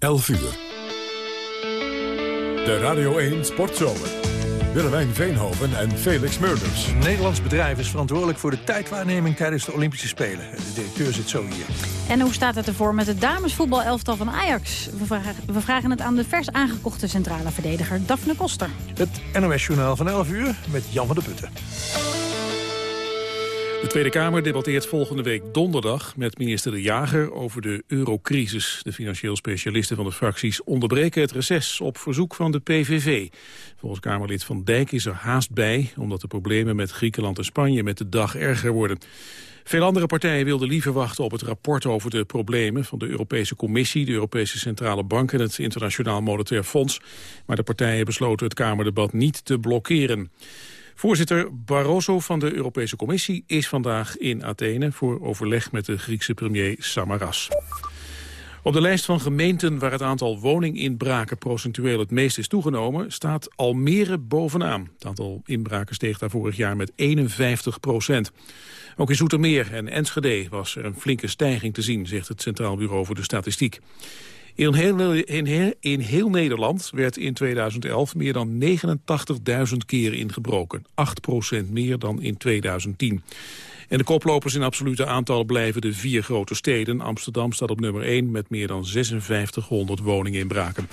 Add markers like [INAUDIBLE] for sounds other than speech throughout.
11 uur. De Radio 1 Sportzomer. Willemijn Veenhoven en Felix Murders. Een Nederlands bedrijf is verantwoordelijk voor de tijdwaarneming tijdens de Olympische Spelen. De directeur zit zo hier. En hoe staat het ervoor met het damesvoetbalelftal van Ajax? We vragen, we vragen het aan de vers aangekochte centrale verdediger Daphne Koster. Het NOS-journaal van 11 uur met Jan van der Putten. De Tweede Kamer debatteert volgende week donderdag met minister De Jager over de eurocrisis. De financieel specialisten van de fracties onderbreken het reces op verzoek van de PVV. Volgens Kamerlid Van Dijk is er haast bij, omdat de problemen met Griekenland en Spanje met de dag erger worden. Veel andere partijen wilden liever wachten op het rapport over de problemen van de Europese Commissie, de Europese Centrale Bank en het Internationaal Monetair Fonds. Maar de partijen besloten het Kamerdebat niet te blokkeren. Voorzitter Barroso van de Europese Commissie is vandaag in Athene... voor overleg met de Griekse premier Samaras. Op de lijst van gemeenten waar het aantal woninginbraken procentueel het meest is toegenomen, staat Almere bovenaan. Het aantal inbraken steeg daar vorig jaar met 51 procent. Ook in Zoetermeer en Enschede was er een flinke stijging te zien, zegt het Centraal Bureau voor de Statistiek. In heel, Nederland werd in 2011 meer dan 89.000 keer ingebroken. 8% meer dan in 2010. En de koplopers in absolute aantallen blijven de vier grote steden. Amsterdam staat op nummer 1 met meer dan 5600 woninginbraken.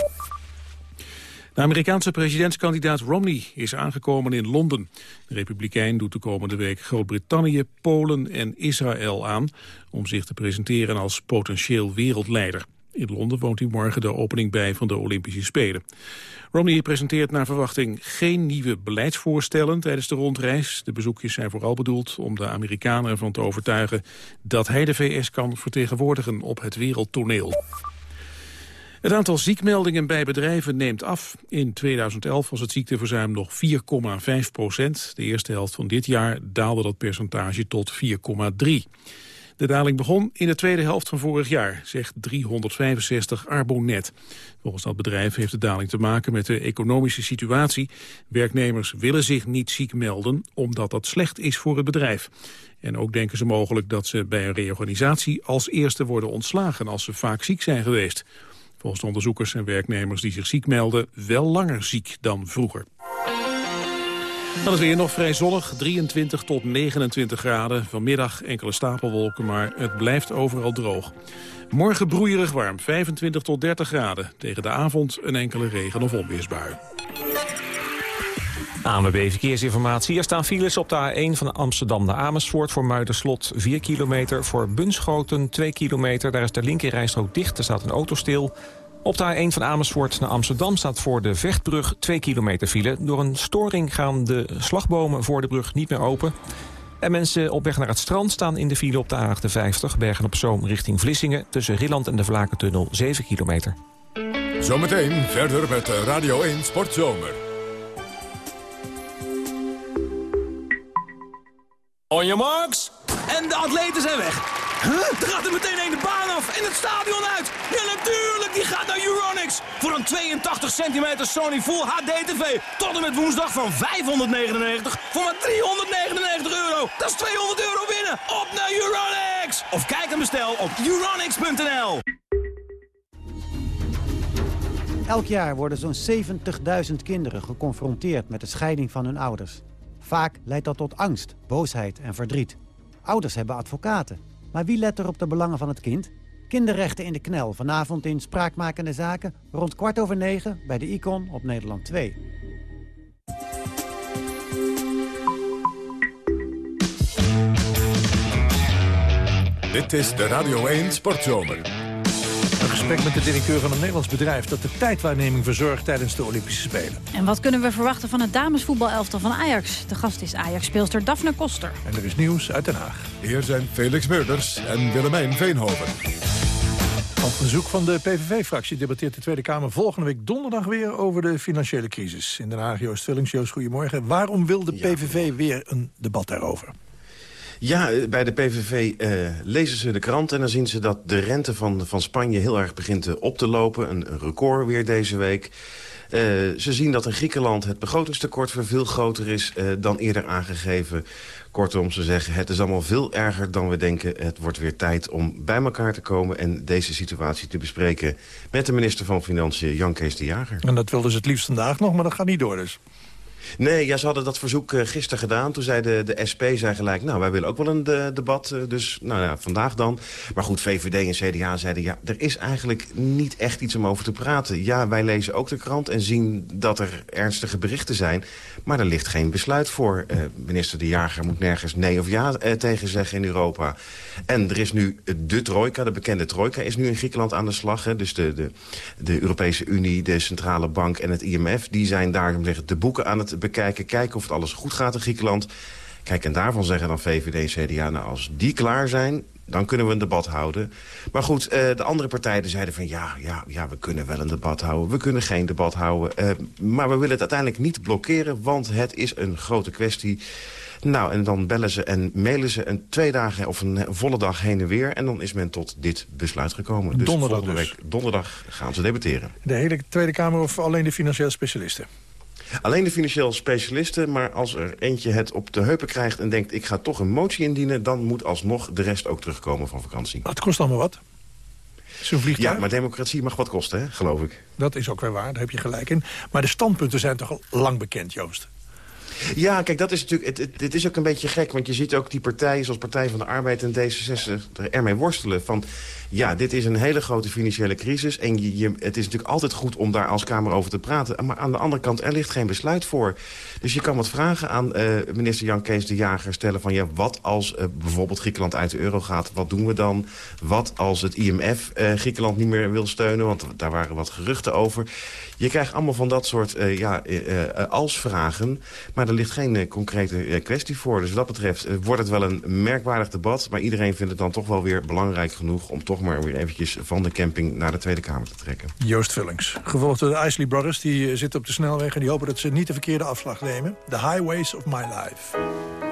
De Amerikaanse presidentskandidaat Romney is aangekomen in Londen. De republikein doet de komende week Groot-Brittannië, Polen en Israël aan... om zich te presenteren als potentieel wereldleider. In Londen woont hij morgen de opening bij van de Olympische Spelen. Romney presenteert naar verwachting geen nieuwe beleidsvoorstellen tijdens de rondreis. De bezoekjes zijn vooral bedoeld om de Amerikanen ervan te overtuigen... dat hij de VS kan vertegenwoordigen op het wereldtoneel. Het aantal ziekmeldingen bij bedrijven neemt af. In 2011 was het ziekteverzuim nog 4,5 procent. De eerste helft van dit jaar daalde dat percentage tot 4,3. De daling begon in de tweede helft van vorig jaar, zegt 365 Arbonet. Volgens dat bedrijf heeft de daling te maken met de economische situatie. Werknemers willen zich niet ziek melden, omdat dat slecht is voor het bedrijf. En ook denken ze mogelijk dat ze bij een reorganisatie als eerste worden ontslagen als ze vaak ziek zijn geweest. Volgens de onderzoekers zijn werknemers die zich ziek melden wel langer ziek dan vroeger. Dan is weer nog vrij zonnig, 23 tot 29 graden. Vanmiddag enkele stapelwolken, maar het blijft overal droog. Morgen broeierig warm, 25 tot 30 graden. Tegen de avond een enkele regen- of onweersbui. ANWB Verkeersinformatie. Er staan files op de A1 van Amsterdam naar Amersfoort... voor Muiderslot 4 kilometer, voor Bunschoten 2 kilometer. Daar is de linkerrijstrook dicht, er staat een auto stil. Op de A1 van Amersfoort naar Amsterdam staat voor de Vechtbrug 2 kilometer file. Door een storing gaan de slagbomen voor de brug niet meer open. En mensen op weg naar het strand staan in de file op de A58... Bergen-op-Zoom richting Vlissingen... tussen Rilland en de Vlakentunnel 7 kilometer. Zometeen verder met Radio 1 Sportzomer. On your marks. En de atleten zijn weg. Huh? Er gaat er meteen een de baan af en het stadion uit. Ja, natuurlijk, die gaat naar Euronics. Voor een 82 centimeter Sony Full HD TV. Tot en met woensdag van 599 voor maar 399 euro. Dat is 200 euro winnen. Op naar Euronics. Of kijk en bestel op euronics.nl. Elk jaar worden zo'n 70.000 kinderen geconfronteerd met de scheiding van hun ouders. Vaak leidt dat tot angst, boosheid en verdriet. Ouders hebben advocaten. Maar wie let er op de belangen van het kind? Kinderrechten in de knel, vanavond in Spraakmakende Zaken... rond kwart over negen bij de Icon op Nederland 2. Dit is de Radio 1 Sportzomer. Een gesprek met de directeur van een Nederlands bedrijf... dat de tijdwaarneming verzorgt tijdens de Olympische Spelen. En wat kunnen we verwachten van het damesvoetbalelftal van Ajax? De gast is Ajax-speelster Daphne Koster. En er is nieuws uit Den Haag. Hier zijn Felix Meurders en Willemijn Veenhoven. Op verzoek van de PVV-fractie debatteert de Tweede Kamer volgende week donderdag weer over de financiële crisis. In Den Haag, Joost Vullings. Joost, goedemorgen. Waarom wil de PVV weer een debat daarover? Ja, bij de PVV eh, lezen ze de krant en dan zien ze dat de rente van, van Spanje heel erg begint op te lopen. Een, record weer deze week. ze zien dat in Griekenland het begrotingstekort veel groter is dan eerder aangegeven. Kortom, ze zeggen het is allemaal veel erger dan we denken. Het wordt weer tijd om bij elkaar te komen... en deze situatie te bespreken met de minister van Financiën, Jan Kees de Jager. En dat wilden ze het liefst vandaag nog, maar dat gaat niet door dus. Nee, ja, ze hadden dat verzoek uh, gisteren gedaan. Toen zei de, de SP zei gelijk, nou, wij willen ook wel een de, debat. Uh, dus, nou ja, vandaag dan. Maar goed, VVD en CDA zeiden, ja, er is eigenlijk niet echt iets om over te praten. Ja, wij lezen ook de krant en zien dat er ernstige berichten zijn. Maar er ligt geen besluit voor. Minister De Jager moet nergens nee of ja tegen zeggen in Europa. En er is nu de trojka, de bekende trojka, is nu in Griekenland aan de slag. Hè. Dus de, de, de Europese Unie, de Centrale Bank en het IMF... die zijn daar om zeggen, de boeken aan het bekijken. Kijken of het alles goed gaat in Griekenland. Kijk, en daarvan zeggen dan VVD en CDA... nou, als die klaar zijn, dan kunnen we een debat houden. Maar goed, uh, de andere partijen zeiden van... Ja, ja, ja, we kunnen wel een debat houden, we kunnen geen debat houden. Uh, maar we willen het uiteindelijk niet blokkeren... want het is een grote kwestie. Nou, en dan bellen ze en mailen ze een twee dagen of een volle dag heen en weer. En dan is men tot dit besluit gekomen. Dus donderdag volgende dus. week donderdag gaan ze debatteren. De hele Tweede Kamer of alleen de financiële specialisten? Alleen de financieel specialisten, maar als er eentje het op de heupen krijgt... en denkt, ik ga toch een motie indienen... dan moet alsnog de rest ook terugkomen van vakantie. Dat kost allemaal wat. Zo'n vliegtuig. Ja, maar democratie mag wat kosten, hè, geloof ik. Dat is ook weer waar, daar heb je gelijk in. Maar de standpunten zijn toch al lang bekend, Joost? Ja, kijk, dat is natuurlijk, het, het, is ook een beetje gek. Want je ziet ook die partijen zoals Partij van de Arbeid en D66 er ermee worstelen. Van, ja, dit is een hele grote financiële crisis. En je, het is natuurlijk altijd goed om daar als Kamer over te praten. Maar aan de andere kant, er ligt geen besluit voor. Dus je kan wat vragen aan uh, minister Jan Kees de Jager stellen van... ja, wat als uh, bijvoorbeeld Griekenland uit de euro gaat, wat doen we dan? Wat als het IMF eh, Griekenland niet meer wil steunen? Want daar waren wat geruchten over. Je krijgt allemaal van dat soort ja, als-vragen. Maar er ligt geen concrete kwestie voor. Dus wat dat betreft wordt het wel een merkwaardig debat. Maar iedereen vindt het dan toch wel weer belangrijk genoeg... om toch maar weer eventjes van de camping naar de Tweede Kamer te trekken. Joost Vullings, gevolgd door de Isley Brothers. Die zitten op de snelweg en die hopen dat ze niet de verkeerde afslag nemen. The Highways of My Life.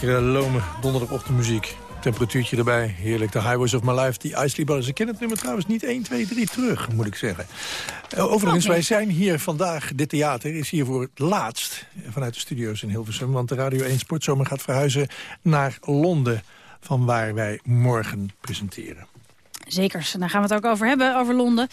Lekkere, lome donderdagochtendmuziek. Temperatuurtje erbij. Heerlijk, de Highways of My Life. Die Isley Brothers. Ik ken het nummer trouwens niet 1, 2, 3 terug, moet ik zeggen. Uh, overigens, Oké. wij zijn hier vandaag. Dit theater is hier voor het laatst vanuit de studio's in Hilversum. Want de Radio 1 Sportzomer gaat verhuizen naar Londen. Van waar wij morgen presenteren. Zekers, daar gaan we het ook over hebben, over Londen.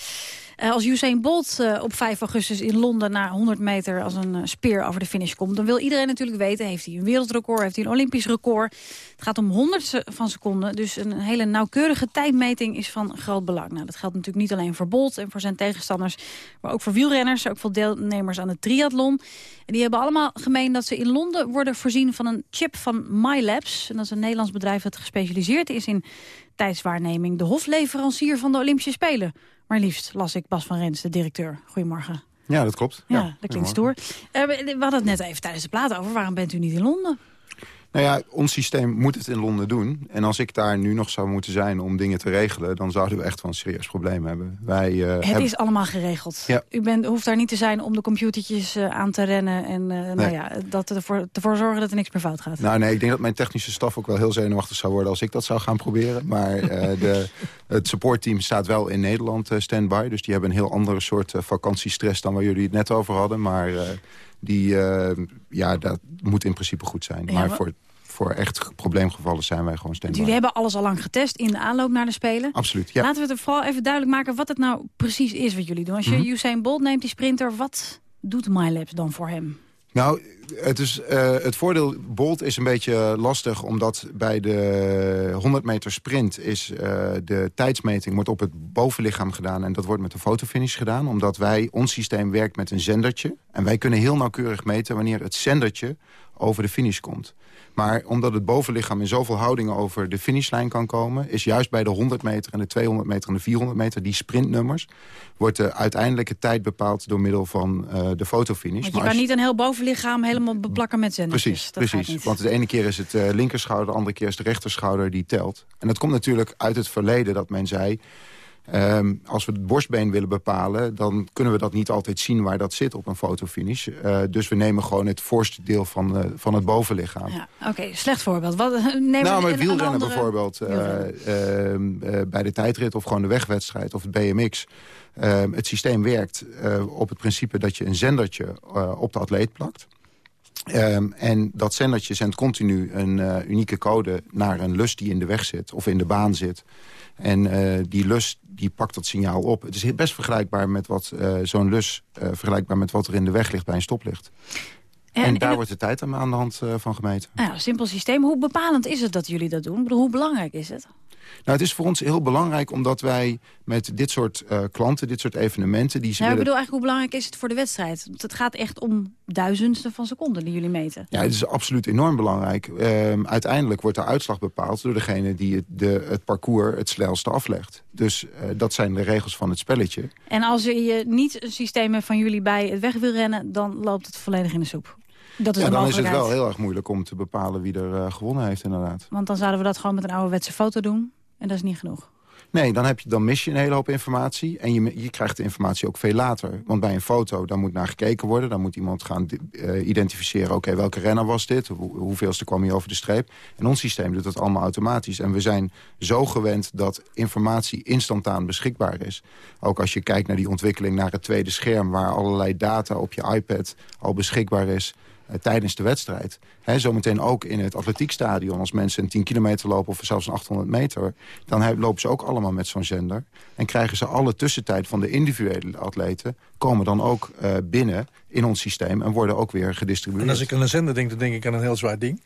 Eh, als Usain Bolt eh, op 5 augustus in Londen na 100 meter als een eh, speer over de finish komt... dan wil iedereen natuurlijk weten, heeft hij een wereldrecord, heeft hij een olympisch record. Het gaat om honderdste van seconden, dus een hele nauwkeurige tijdmeting is van groot belang. Nou, dat geldt natuurlijk niet alleen voor Bolt en voor zijn tegenstanders... maar ook voor wielrenners, ook voor deelnemers aan de triathlon. En die hebben allemaal gemeen dat ze in Londen worden voorzien van een chip van MyLabs. En dat is een Nederlands bedrijf dat gespecialiseerd is in tijdswaarneming. De hofleverancier van de Olympische Spelen. Maar liefst las ik Bas van Rens, de directeur. Goedemorgen. Ja, dat klopt. Ja, dat klinkt stoer. Eh, we we hadden het net even tijdens de plaat over. Waarom bent u niet in Londen? Nou ja, ons systeem moet het in Londen doen. En als ik daar nu nog zou moeten zijn om dingen te regelen... dan zouden we echt wel een serieus probleem hebben. Wij, eh, Het hebben- is allemaal geregeld. Ja. U bent, hoeft daar niet te zijn om de computertjes eh, aan te rennen... en eh, nou ja, dat ervoor, ervoor zorgen dat er niks meer fout gaat. Nou nee, ik denk dat mijn technische staf ook wel heel zenuwachtig zou worden... als ik dat zou gaan proberen. Maar [LAUGHS] de, het supportteam staat wel in Nederland stand-by. Dus die hebben een heel andere soort vakantiestress... dan waar jullie het net over hadden. Maar die, ja, dat moet in principe goed zijn. Ja, maar maar- voor, voor echt probleemgevallen zijn wij gewoon stand-by. Jullie hebben alles al lang getest in de aanloop naar de Spelen. Absoluut, ja. Laten we het vooral even duidelijk maken wat het nou precies is wat jullie doen. Als je Mhm. Usain Bolt neemt, die sprinter, wat doet MyLabs dan voor hem? Nou, het, is, eh, het voordeel Bolt is een beetje lastig... omdat bij de 100 meter sprint is eh, de tijdsmeting wordt op het bovenlichaam gedaan... en dat wordt met een fotofinish gedaan. Omdat wij, ons systeem werkt met een zendertje. En wij kunnen heel nauwkeurig meten wanneer het zendertje over de finish komt. Maar omdat het bovenlichaam in zoveel houdingen over de finishlijn kan komen... is juist bij de 100 meter en de 200 meter en de 400 meter, die sprintnummers... wordt de uiteindelijke tijd bepaald door middel van eh, de fotofinish. Want je Maar kan niet een heel bovenlichaam helemaal beplakken met zendertjes. Precies, Dat precies. Want de ene keer is het eh, linkerschouder, de andere keer is de rechterschouder die telt. En dat komt natuurlijk uit het verleden dat men zei... ehm, als we het borstbeen willen bepalen... dan kunnen we dat niet altijd zien waar dat zit op een fotofinish. Eh, dus we nemen gewoon het voorste deel van, eh, van het bovenlichaam. Ja, Oké, slecht voorbeeld. Wat, neem nou, een- maar wielrennen andere- bijvoorbeeld. eh, ehm, eh, bij de tijdrit of gewoon de wegwedstrijd of het BMX. Ehm, het systeem werkt eh, op het principe dat je een zendertje eh, op de atleet plakt. En dat zendertje zendt continu een eh, unieke code naar een lus die in de weg zit of in de baan zit. En eh, die lus die pakt dat signaal op. Het is best vergelijkbaar met wat eh, zo'n lus eh, vergelijkbaar met wat er in de weg ligt bij een stoplicht. En, En- daar en- wordt de tijd aan aan de hand van gemeten. Nou, simpel systeem. Hoe bepalend is het dat jullie dat doen? Ik bedoel, hoe belangrijk is het? Nou, het is voor ons heel belangrijk omdat wij met dit soort eh, klanten, dit soort evenementen... die ze Nou, ik bedoel eigenlijk, hoe belangrijk is het voor de wedstrijd? Want het gaat echt om duizendsten van seconden die jullie meten. Ja, het is absoluut enorm belangrijk. Ehm, uiteindelijk wordt de uitslag bepaald door degene die het, de, het parcours het snelste aflegt. Dus eh, dat zijn de regels van het spelletje. En als je niet een systeem van jullie bij het weg wil rennen... dan loopt het volledig in de soep. Dat is ja, de dan is het wel heel erg moeilijk om te bepalen wie er eh, gewonnen heeft inderdaad. Want dan zouden we dat gewoon met een ouderwetse foto doen. En dat is niet genoeg. Nee, dan, heb je, dan mis je een hele hoop informatie. En je, je krijgt de informatie ook veel later. Want bij een foto, daar moet naar gekeken worden. Dan moet iemand gaan eh, identificeren... oké, welke renner was dit? Hoe, hoeveelste kwam hij over de streep? En ons systeem doet dat allemaal automatisch. En we zijn zo gewend dat informatie instantaan beschikbaar is. Ook als je kijkt naar die ontwikkeling naar het tweede scherm... waar allerlei data op je iPad al beschikbaar is... eh, tijdens de wedstrijd. Hè, zometeen ook in het atletiekstadion. Als mensen een 10 kilometer lopen of zelfs een 800 meter... dan he- lopen ze ook allemaal met zo'n zender. En krijgen ze alle tussentijd van de individuele atleten... komen dan ook eh, binnen in ons systeem en worden ook weer gedistribueerd. En als ik aan een zender denk, dan denk ik aan een heel zwaar ding.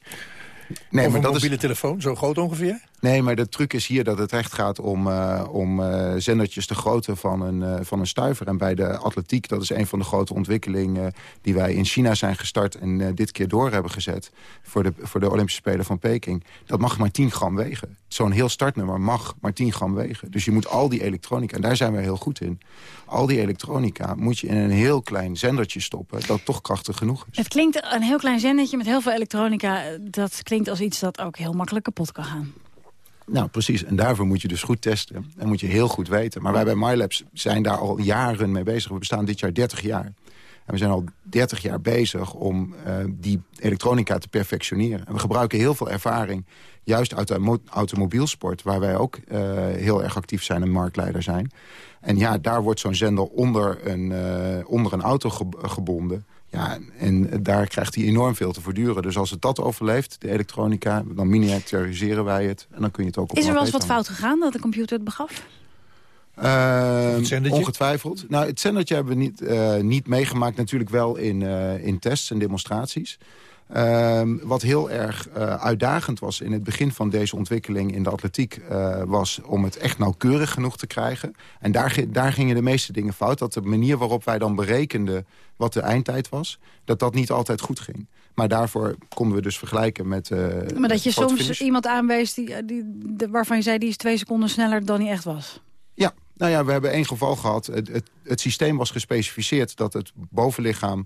nee, of maar een dat mobiele is, telefoon, zo groot ongeveer. Nee, maar de truc is hier dat het echt gaat om, eh, om eh, zendertjes de grootte van een, eh, van een stuiver. En bij de atletiek, dat is een van de grote ontwikkelingen... die wij in China zijn gestart en dit keer door hebben gezet... Voor de, voor de Olympische Spelen van Peking. Dat mag maar 10 gram wegen. Zo'n heel startnummer mag maar 10 gram wegen. Dus je moet al die elektronica, en daar zijn we heel goed in... al die elektronica moet je in een heel klein zendertje stoppen... dat toch krachtig genoeg is. Het klinkt een heel klein zendertje met heel veel elektronica. Dat klinkt als iets dat ook heel makkelijk kapot kan gaan. Nou, precies. En daarvoor moet je dus goed testen. En moet je heel goed weten. Maar wij bij MyLabs zijn daar al jaren mee bezig. We bestaan dit jaar 30 jaar. En we zijn al 30 jaar bezig om uh, die elektronica te perfectioneren. En we gebruiken heel veel ervaring, juist uit de automobielsport... waar wij ook uh, heel erg actief zijn en marktleider zijn. En ja, daar wordt zo'n zender onder een, uh, onder een auto ge gebonden... Ja, en daar krijgt hij enorm veel te voortduren. Dus als het dat overleeft, de elektronica, dan miniaturiseren wij het. En dan kun je het ook op Is er wel eens wat fout gegaan dat de computer het begaf? Uh, ongetwijfeld. Nou, het zendertje hebben we niet, uh, niet meegemaakt. Natuurlijk wel in, uh, in tests en demonstraties. Uh, wat heel erg uitdagend was in het begin van deze ontwikkeling in de atletiek... was om het echt nauwkeurig genoeg te krijgen. En daar, daar gingen de meeste dingen fout. Dat de manier waarop wij dan berekenden wat de eindtijd was... dat dat niet altijd goed ging. Maar daarvoor konden we dus vergelijken met... maar dat je soms iemand aanwees die, die, waarvan je zei... die is twee seconden sneller dan hij echt was? Ja, nou ja, we hebben één geval gehad. Het, het, het systeem was gespecificeerd dat het bovenlichaam...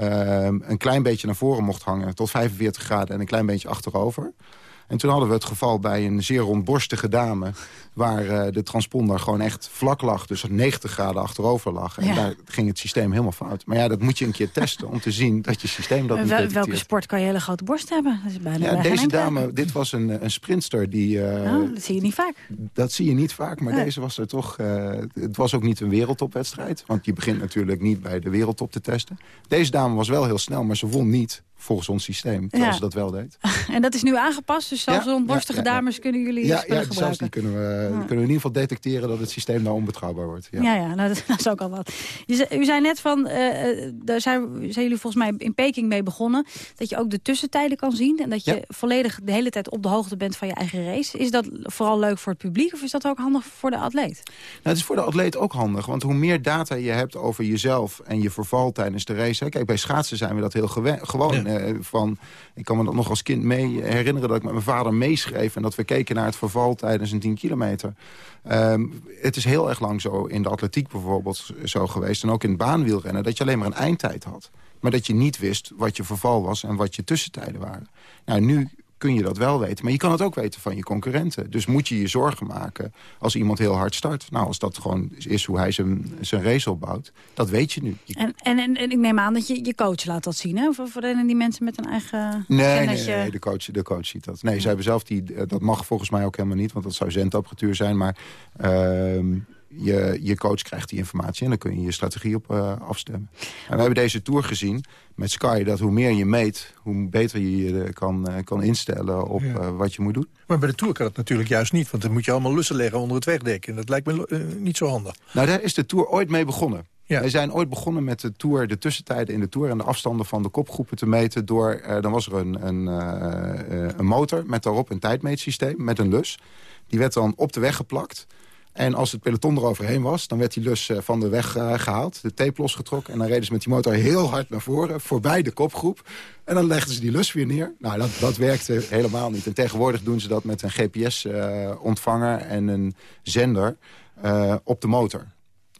Uh, een klein beetje naar voren mocht hangen, tot 45 graden... en een klein beetje achterover. En toen hadden we het geval bij een zeer rondborstige dame... waar uh, de transponder gewoon echt vlak lag, dus 90 graden achterover lag. En ja. daar ging het systeem helemaal fout. Maar ja, dat moet je een keer testen om te zien dat je systeem dat niet Wel, Welke sport kan je hele grote borst hebben? Dat is bijna ja, deze dame, dit was een, een sprintster die... Uh, oh, dat zie je niet vaak. Dat zie je niet vaak, maar ja. deze was er toch... Uh, het was ook niet een wereldtopwedstrijd. Want je begint natuurlijk niet bij de wereldtop te testen. Deze dame was wel heel snel, maar ze won niet volgens ons systeem, terwijl ja. ze dat wel deed. [LAUGHS] En dat is nu aangepast, dus zelfs ja, rondborstige ja, dames kunnen jullie ja, spullen ja, gebruiken? zelfs die kunnen we, kunnen we in ieder geval detecteren dat het systeem nou onbetrouwbaar wordt. Ja, ja, ja nou, dat, [LAUGHS] dat, is ook al wat. Je, u zei net van, uh, daar zijn, zijn jullie volgens mij in Peking mee begonnen, dat je ook de tussentijden kan zien en dat je volledig de hele tijd op de hoogte bent van je eigen race. Is dat vooral leuk voor het publiek of is dat ook handig voor de atleet? Nou, het is voor de atleet ook handig, want hoe meer data je hebt over jezelf en je verval tijdens de race. Hè, kijk, bij schaatsen zijn we dat heel gewoon. Uh, van ik kan me dat nog als kind mee herinneren dat ik met mijn vader meeschreef... en dat we keken naar het verval tijdens een 10 kilometer. Um, het is heel erg lang zo in de atletiek bijvoorbeeld zo geweest... en ook in het baanwielrennen, dat je alleen maar een eindtijd had. Maar dat je niet wist wat je verval was en wat je tussentijden waren. Nou, nu kun je dat wel weten. Maar je kan het ook weten van je concurrenten. Dus moet je je zorgen maken als iemand heel hard start. Nou, als dat gewoon is hoe hij zijn, zijn race opbouwt, dat weet je nu. Je... En, en, en, en, ik neem aan dat je je coach laat dat zien, hè? Of rennen die mensen met een eigen... Nee, nee, nee, de, coach, de coach ziet dat. Nee, ja. zij hebben zelf die... Dat mag volgens mij ook helemaal niet, want dat zou zendapparatuur zijn. Maar... Uh, je, je coach krijgt die informatie en dan kun je je strategie op uh, afstemmen. En we hebben deze tour gezien met Sky... dat hoe meer je meet, hoe beter je je kan, uh, kan instellen op ja. uh, wat je moet doen. Maar bij de tour kan het natuurlijk juist niet... want dan moet je allemaal lussen leggen onder het wegdek. En dat lijkt me niet zo handig. Nou, daar is de tour ooit mee begonnen. Ja. Wij zijn ooit begonnen met de tour, de tussentijden in de tour... en de afstanden van de kopgroepen te meten door... dan was er een, een, een motor met daarop een tijdmeetsysteem met een lus. Die werd dan op de weg geplakt... En als het peloton eroverheen was, dan werd die lus van de weg uh, gehaald. De tape losgetrokken. En dan reden ze met die motor heel hard naar voren. Voorbij de kopgroep. En dan legden ze die lus weer neer. Nou, dat, dat werkte helemaal niet. En tegenwoordig doen ze dat met een GPS-ontvanger uh, en een zender op de motor.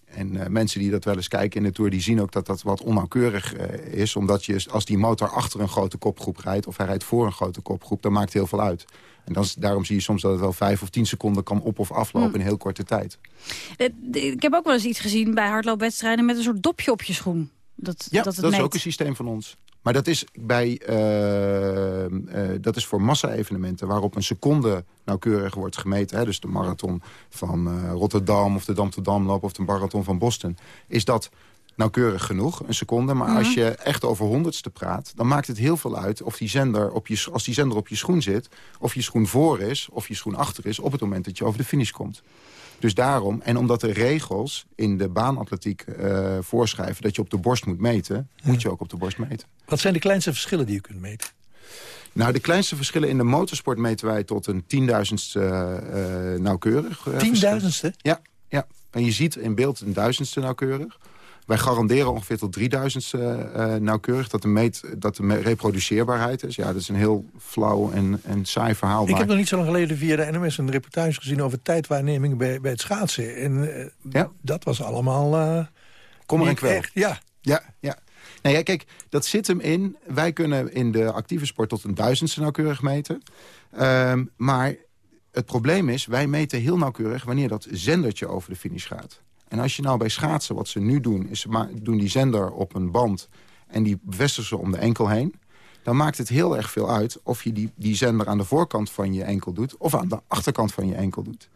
En mensen die dat wel eens kijken in de Tour... die zien ook dat dat wat onnauwkeurig is. Omdat je, als die motor achter een grote kopgroep rijdt... of hij rijdt voor een grote kopgroep, dan maakt heel veel uit. En dan, daarom zie je soms dat het wel vijf of tien seconden kan op- of aflopen mm. in heel korte tijd. Ik heb ook wel eens iets gezien bij hardloopwedstrijden... met een soort dopje op je schoen. Dat, ja, dat, dat is ook een systeem van ons. Maar dat is, bij, uh, uh, dat is voor massa-evenementen waarop een seconde nauwkeurig wordt gemeten. Hè, dus de marathon van uh, Rotterdam of de Dam-to-Damloop of de marathon van Boston. Is dat nauwkeurig genoeg, een seconde. Maar mm -hmm. als je echt over honderdste praat... dan maakt het heel veel uit of die zender op je, als die zender op je schoen zit... of je schoen voor is, of je schoen achter is... op het moment dat je over de finish komt. Dus daarom, en omdat de regels in de baanatletiek uh, voorschrijven... dat je op de borst moet meten, ja. moet je ook op de borst meten. Wat zijn de kleinste verschillen die je kunt meten? Nou, de kleinste verschillen in de motorsport meten wij tot een tienduizendste uh, nauwkeurig. Uh, tienduizendste? Ja, ja, en je ziet in beeld een duizendste nauwkeurig. Wij garanderen ongeveer tot 3000 uh, nauwkeurig dat de, meet, dat de reproduceerbaarheid is. Ja, dat is een heel flauw en, en saai verhaal. Ik maar... heb nog niet zo lang geleden via de NMS een reportage gezien... over tijdwaarneming bij, bij het schaatsen. En uh, ja? dat was allemaal... Uh, Kommer en kwel. Echt, ja. Ja, ja. Nou ja, kijk, dat zit hem in. Wij kunnen in de actieve sport tot een duizendste nauwkeurig meten. Um, maar het probleem is, wij meten heel nauwkeurig... wanneer dat zendertje over de finish gaat. En als je nou bij schaatsen, wat ze nu doen... is ze doen die zender op een band en die bevestigen ze om de enkel heen... dan maakt het heel erg veel uit of je die, die zender aan de voorkant van je enkel doet... of aan de achterkant van je enkel doet.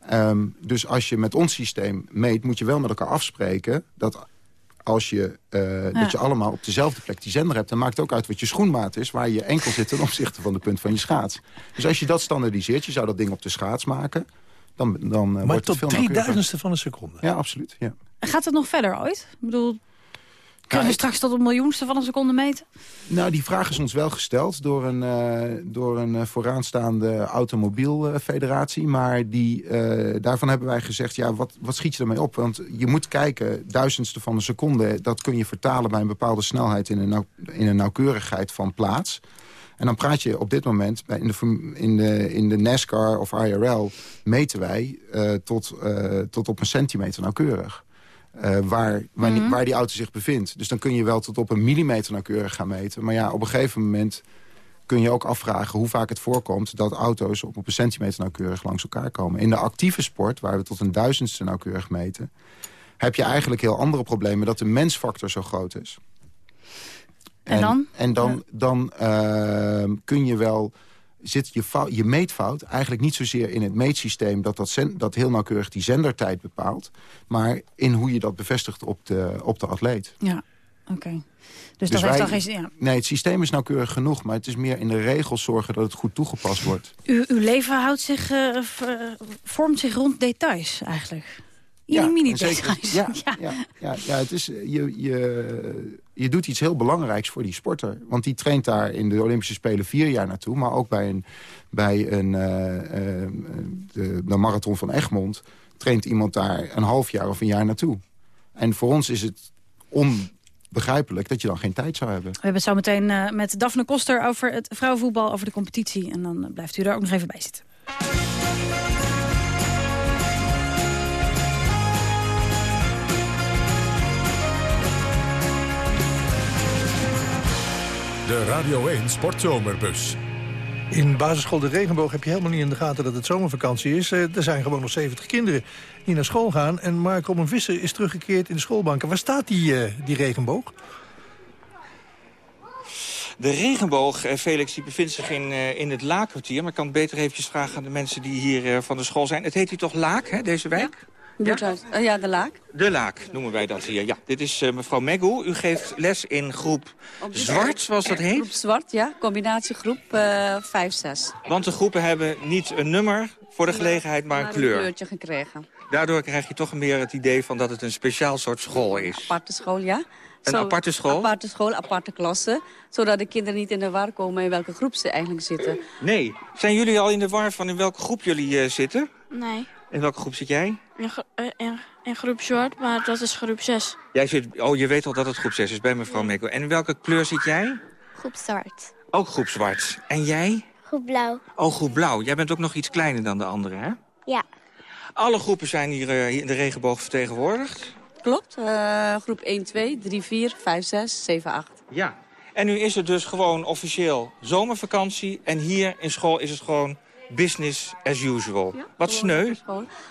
Ehm, dus als je met ons systeem meet, moet je wel met elkaar afspreken... dat als je, eh, dat je allemaal op dezelfde plek die zender hebt... dan maakt het ook uit wat je schoenmaat is... waar je enkel zit ten opzichte van de punt van je schaats. Dus als je dat standaardiseert, je zou dat ding op de schaats maken... dan, dan eh, Maar wordt het tot veel drie nauwkeuriger. duizendste van een seconde. Ja, absoluut. Ja. Gaat het nog verder ooit? Ik bedoel, kunnen we straks tot een miljoenste van een seconde meten? Nou, die vraag is ons wel gesteld door een, eh, door een eh, vooraanstaande automobielfederatie. maar die, eh, daarvan hebben wij gezegd, ja, wat, wat schiet je ermee op? Want je moet kijken, duizendste van een seconde... dat kun je vertalen bij een bepaalde snelheid in een, nauw, in een nauwkeurigheid van plaats. En dan praat je op dit moment, in de, in de, in de NASCAR of IRL... meten wij eh, tot, eh, tot op een centimeter nauwkeurig. Eh, waar, waar, Mhm. waar die auto zich bevindt. Dus dan kun je wel tot op een millimeter nauwkeurig gaan meten. Maar ja, op een gegeven moment kun je ook afvragen hoe vaak het voorkomt... dat auto's op, op een centimeter nauwkeurig langs elkaar komen. In de actieve sport, waar we tot een duizendste nauwkeurig meten... heb je eigenlijk heel andere problemen... dat de mensfactor zo groot is. En dan? En dan, dan eh, kun je wel... Zit je, fout, je meetfout eigenlijk niet zozeer in het meetsysteem... Dat, dat, dat heel nauwkeurig die zendertijd bepaalt... maar in hoe je dat bevestigt op de, op de atleet. Ja, oké. Dus, Dus dat heeft wij- dan geen... Ja. Nee, het systeem is nauwkeurig genoeg... maar het is meer in de regels zorgen dat het goed toegepast wordt. U, uw leven houdt zich, eh, vormt zich rond details eigenlijk. Ja, mini zeker- details. [LAUGHS] Ja, ja. Ja, ja, het is, eh, je, je, je doet iets heel belangrijks voor die sporter. Want die traint daar in de Olympische Spelen vier jaar naartoe. Maar ook bij, een, bij een, eh, eh, de, de marathon van Egmond... traint iemand daar een half jaar of een jaar naartoe. En voor ons is het onbegrijpelijk dat je dan geen tijd zou hebben. We hebben zo meteen eh, met Daphne Koster over het vrouwenvoetbal, over de competitie. En dan eh, blijft u daar ook nog even bij zitten. De Radio 1 Sportzomerbus. In basisschool De Regenboog heb je helemaal niet in de gaten dat het zomervakantie is. Eh, er zijn gewoon nog 70 kinderen die naar school gaan. En Mark Robin Visser is teruggekeerd in de schoolbanken. Waar staat die, eh, die regenboog? De regenboog, eh, Felix, die bevindt zich in, eh, in het Laakkwartier. Maar ik kan het beter eventjes vragen aan de mensen die hier eh, van de school zijn. Het heet hier toch Laak, hè, deze wijk? Boerthuis. Eh, ja, de Laak. De Laak noemen wij dat hier. Ja, dit is eh, mevrouw Meggu. U geeft les in groep zwart, zoals dat heet. Groep zwart, ja. Combinatiegroep eh 5-6. Want de groepen hebben niet een nummer voor de gelegenheid, maar een Een kleur. kleurtje gekregen. Daardoor krijg je toch meer het idee van dat het een speciaal soort school is. Aparte school, ja. Een aparte school? Aparte school, aparte klassen. Zodat de kinderen niet in de war komen in welke groep ze eigenlijk zitten. Nee. Zijn jullie al in de war van in welke groep jullie eh, zitten? Nee, In welke groep zit jij? in, eh, in, in groep zwart, maar dat is groep 6. Jij zit, oh, je weet al dat het groep 6 is bij mevrouw Mekko. En in welke kleur zit jij? Groep zwart. Ook groep zwart. En jij? Groep blauw. Oh, groep blauw. Jij bent ook nog iets kleiner dan de anderen, hè? Ja. Alle groepen zijn hier, hier in de regenboog vertegenwoordigd. Klopt. Eh, groep 1, 2, 3, 4, 5, 6, 7, 8. Ja. En nu is het dus gewoon officieel zomervakantie. En hier in school is het gewoon business as usual. Wat sneu.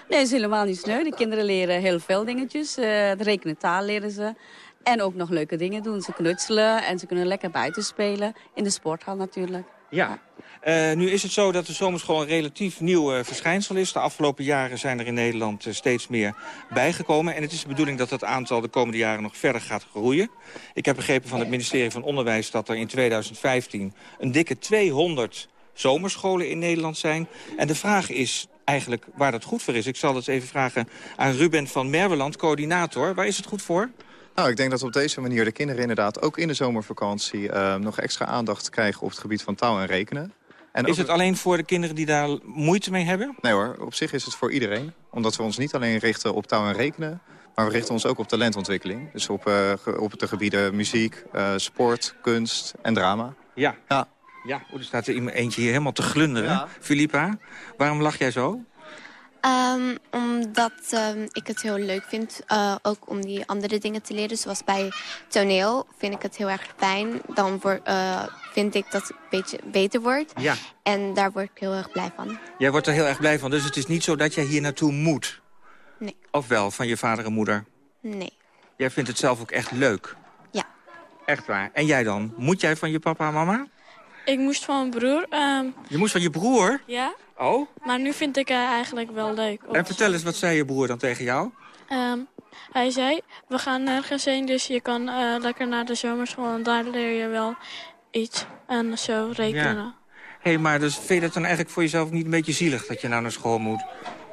Nee, is helemaal niet sneu. De kinderen leren heel veel dingetjes. Eh het rekenen taal leren ze. En ook nog leuke dingen doen. Ze knutselen en ze kunnen lekker buiten spelen. In de sporthal natuurlijk. Ja. Eh, nu is het zo dat de zomerschool een relatief nieuw eh, verschijnsel is. De afgelopen jaren zijn er in Nederland steeds meer bijgekomen. En het is de bedoeling dat dat aantal de komende jaren nog verder gaat groeien. Ik heb begrepen van het ministerie van Onderwijs dat er in 2015 een dikke 200 zomerscholen in Nederland zijn. En de vraag is eigenlijk waar dat goed voor is. Ik zal het even vragen aan Ruben van Merweland, coördinator. Waar is het goed voor? Nou, ik denk dat op deze manier de kinderen inderdaad ook in de zomervakantie... eh, nog extra aandacht krijgen op het gebied van taal en rekenen. En is het alleen voor de kinderen die daar moeite mee hebben? Nee hoor, op zich is het voor iedereen. Omdat we ons niet alleen richten op taal en rekenen... maar we richten ons ook op talentontwikkeling. Dus op, eh, op de gebieden muziek, eh, sport, kunst en drama. Ja. Ja. Ja, oh, er staat er eentje hier helemaal te glunderen. Ja. Filippa, waarom lach jij zo? Ehm, omdat ehm, ik het heel leuk vind, eh, ook om die andere dingen te leren. Zoals bij toneel vind ik het heel erg fijn. Dan word, eh, vind ik dat het een beetje beter wordt. Ja. En daar word ik heel erg blij van. Jij wordt er heel erg blij van, dus het is niet zo dat jij hier naartoe moet. Nee. Of wel, van je vader en moeder? Nee. Jij vindt het zelf ook echt leuk? Ja. Echt waar. En jij dan? Moet jij van je papa en mama? Ik moest van mijn broer. ehm, Je moest van je broer? ja, Oh? maar nu vind ik het eigenlijk wel leuk. En vertel eens, wat zei je broer dan tegen jou? Ehm, hij zei, we gaan nergens heen, dus je kan eh, lekker naar de zomerschool. En daar leer je wel iets en zo rekenen. Ja. Hé, hey, maar dus vind je het dan eigenlijk voor jezelf niet een beetje zielig dat je nou naar school moet?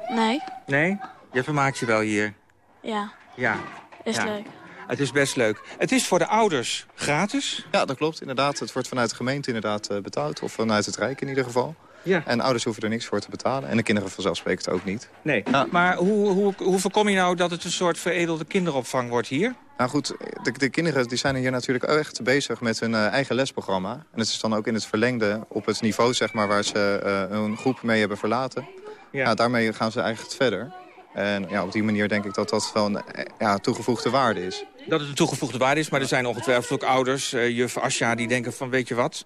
Nee? Nee? Je vermaakt je wel hier? Ja, Ja. is Ja. leuk. Het is best leuk. Het is voor de ouders gratis? Ja, dat klopt. Inderdaad, het wordt vanuit de gemeente inderdaad eh, betaald. Of vanuit het Rijk in ieder geval. Ja. En ouders hoeven er niks voor te betalen. En de kinderen vanzelfsprekend ook niet. Nee. Maar hoe, hoe, hoe voorkom je nou dat het een soort veredelde kinderopvang wordt hier? Nou goed, de, de kinderen die zijn hier natuurlijk echt bezig met hun eh, eigen lesprogramma. En het is dan ook in het verlengde op het niveau zeg maar, waar ze eh, hun groep mee hebben verlaten. Ja. Ja. daarmee gaan ze eigenlijk verder. En ja, op die manier denk ik dat dat wel een eh, ja, toegevoegde waarde is. Dat het een toegevoegde waarde is, maar er zijn ongetwijfeld ook ouders, eh juf Asja, die denken van weet je wat,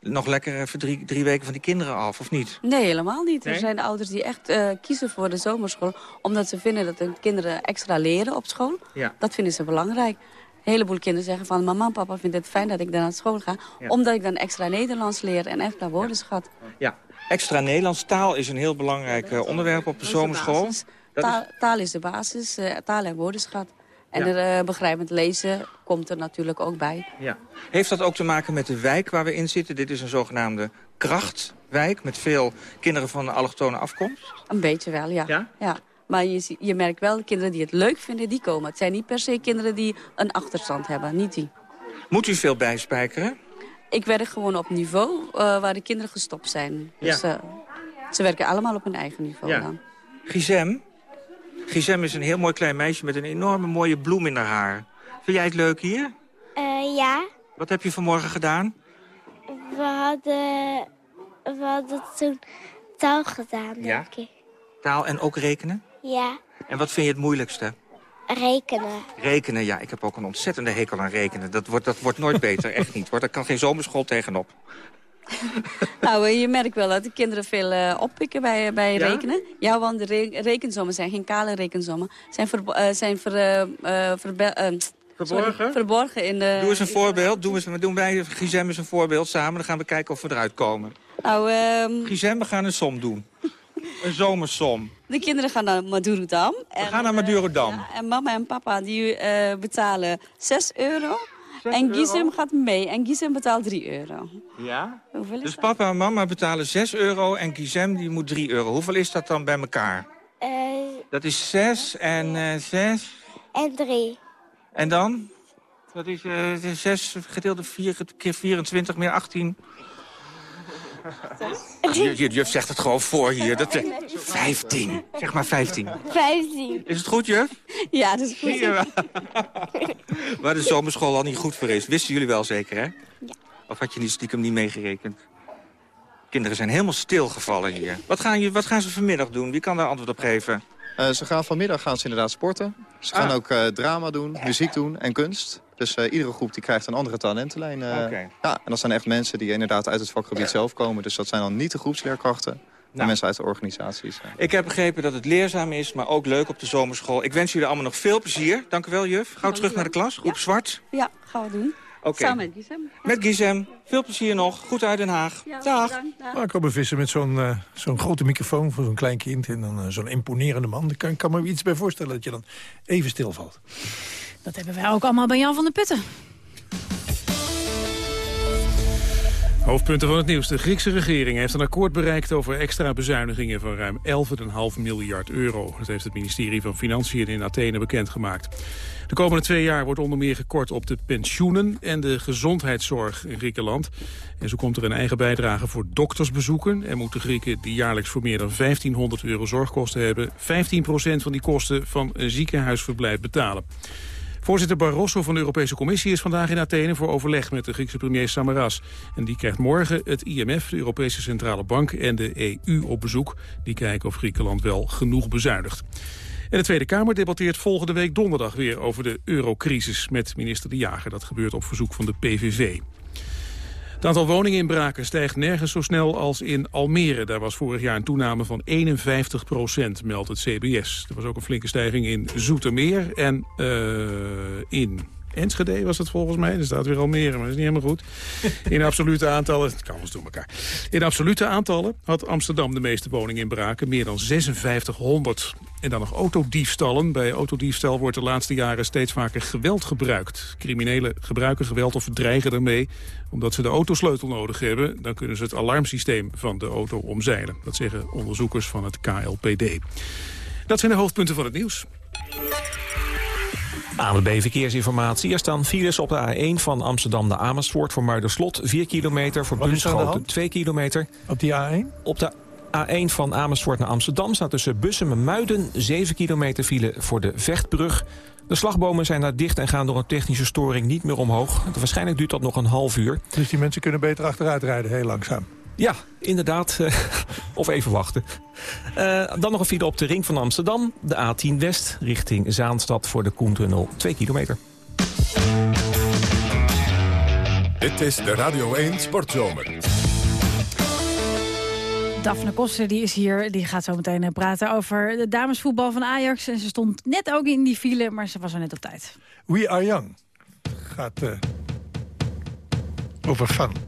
nog lekker even drie, drie weken van die kinderen af, of niet? Nee, helemaal niet. Nee? Er zijn ouders die echt eh, kiezen voor de zomerschool... omdat ze vinden dat hun kinderen extra leren op school. Ja. Dat vinden ze belangrijk. Een heleboel kinderen zeggen van... mama en papa vinden het fijn dat ik dan naar school ga... Ja. omdat ik dan extra Nederlands leer en extra woordenschat. Ja. Extra Nederlands taal is een heel belangrijk onderwerp op de zomerschool. basis. Is- Taal, is de basis, eh, taal en woordenschat. En Ja. er, eh, begrijpend lezen komt er natuurlijk ook bij. Ja. Heeft dat ook te maken met de wijk waar we in zitten? Dit is een zogenaamde krachtwijk met veel kinderen van allochtone afkomst. Een beetje wel, ja. Ja? Maar je, je merkt wel, kinderen die het leuk vinden, die komen. Het zijn niet per se kinderen die een achterstand hebben, niet die. Moet u veel bijspijkeren? Ik werk gewoon op niveau eh, waar de kinderen gestopt zijn. Ja. Dus eh, ze werken allemaal op hun eigen niveau Ja. dan. Gizem? Gizem is een heel mooi klein meisje met een enorme mooie bloem in haar haar. Vind jij het leuk hier? Eh, ja, Wat heb je vanmorgen gedaan? we hadden, we hadden toen taal gedaan, Ja? denk ik. Taal en ook rekenen? Ja, En wat vind je het moeilijkste? rekenen. Rekenen, ja, ik heb ook een ontzettende hekel aan rekenen. Dat wordt, dat wordt nooit beter, [LAUGHS] echt niet. Hoor. Daar kan geen zomerschool tegenop. [LAUGHS] Nou, eh, je merkt wel dat de kinderen veel eh, oppikken bij, bij Ja? rekenen. Ja, want de re rekensommen zijn geen kale rekensommen. Zijn, eh, zijn ver, eh, eh, verbe- eh, Verborgen? sorry, verborgen in de... Doe eens een voorbeeld. Doe eens, doen wij, Gizem, eens een voorbeeld samen. Dan gaan we kijken of we eruit komen. Nou, ehm, Gizem, we gaan een som doen. [LAUGHS] Een zomersom. de kinderen gaan naar Madurodam. We gaan naar Madurodam. Ja, en mama en papa die eh, betalen 6 euro. En Gizem gaat mee. En Gizem betaalt 3 euro. Ja? Hoeveel is Dus dat? papa en mama betalen 6 euro en Gizem die moet 3 euro. Hoeveel is dat dan bij elkaar? Eh, Dat is 6 en eh 6. en drie. En dan? Dat is eh 6 gedeeld door 4 keer 24 meer 18. Je, je, juf zegt het gewoon voor hier. Dat, eh, 15. Zeg maar 15. Vijftien. Is het goed, juf? Ja, dat is goed. Waar de zomerschool al niet goed voor is. Wisten jullie wel zeker, hè? Ja. Of had je niet stiekem niet meegerekend? Kinderen zijn helemaal stilgevallen hier. Wat gaan, je, wat gaan ze vanmiddag doen? Wie kan daar antwoord op geven? Eh, ze gaan vanmiddag gaan ze inderdaad sporten. Ze gaan Ah. ook eh, drama doen, muziek doen en kunst. Dus eh, iedere groep die krijgt een andere talentenlijn. eh. Ja, en dat zijn echt mensen die inderdaad uit het vakgebied zelf komen. Dus dat zijn dan niet de groepsleerkrachten, maar Nou. mensen uit de organisaties. Ik heb begrepen dat het leerzaam is, maar ook leuk op de zomerschool. Ik wens jullie allemaal nog veel plezier. Dank u wel, juf. Gauw terug naar de klas, groep zwart. Ja, gaan we doen. Oké. Samen met Gizem. Met Gizem. Veel plezier nog. Goed uit Den Haag. Dag. Maar ik komen vissen met zo'n eh, zo'n grote microfoon voor zo'n klein kind... en dan eh, zo'n imponerende man. Daar kan, kan me iets bij voorstellen dat je dan even stilvalt. Dat hebben wij ook allemaal bij Jan van der Putten. Hoofdpunten van het nieuws. De Griekse regering heeft een akkoord bereikt over extra bezuinigingen van ruim 11,5 miljard euro. Dat heeft het ministerie van Financiën in Athene bekendgemaakt. De komende twee jaar wordt onder meer gekort op de pensioenen en de gezondheidszorg in Griekenland. En zo komt er een eigen bijdrage voor doktersbezoeken en moeten Grieken die jaarlijks voor meer dan 1500 euro zorgkosten hebben, 15% van die kosten van een ziekenhuisverblijf betalen. Voorzitter Barroso van de Europese Commissie is vandaag in Athene voor overleg met de Griekse premier Samaras. En die krijgt morgen het IMF, de Europese Centrale Bank en de EU op bezoek. Die kijken of Griekenland wel genoeg bezuinigt. En de Tweede Kamer debatteert volgende week donderdag weer over de eurocrisis met minister De Jager. Dat gebeurt op verzoek van de PVV. Het aantal woninginbraken stijgt nergens zo snel als in Almere. Daar was vorig jaar een toename van 51 procent, meldt het CBS. Er was ook een flinke stijging in Zoetermeer en uh, in Enschede was het volgens mij. Er staat weer Almere, maar dat is niet helemaal goed. In absolute aantallen, het kan eens door elkaar. In absolute aantallen had Amsterdam de meeste woninginbraken, meer dan 5600. En dan nog autodiefstallen. Bij autodiefstal wordt de laatste jaren steeds vaker geweld gebruikt. Criminelen gebruiken geweld of dreigen ermee. Omdat ze de autosleutel nodig hebben, dan kunnen ze het alarmsysteem van de auto omzeilen. Dat zeggen onderzoekers van het KLPD. Dat zijn de hoofdpunten van het nieuws. ANWB Verkeersinformatie. Er staan files op de A1 van Amsterdam naar Amersfoort... voor Muiderslot, 4 kilometer. Voor Bunschoten, 2 kilometer. Op die A1? Op de A1 van Amersfoort naar Amsterdam staat tussen Bussum en Muiden... 7 kilometer file voor de Vechtbrug. De slagbomen zijn daar dicht en gaan door een technische storing niet meer omhoog. Waarschijnlijk duurt dat nog een half uur. Dus die mensen kunnen beter achteruit rijden, heel langzaam? Ja, inderdaad. [LAUGHS] of even wachten. Uh, dan nog een file op de ring van Amsterdam. De A10 West richting Zaanstad voor de Koentunnel. 2 kilometer. Dit is de Radio 1 Sportzomer. Daphne Koster die is hier. Die gaat zo meteen eh, praten over de damesvoetbal van Ajax. En ze stond net ook in die file, maar ze was er net op tijd. We Are Young gaat uh, over fun.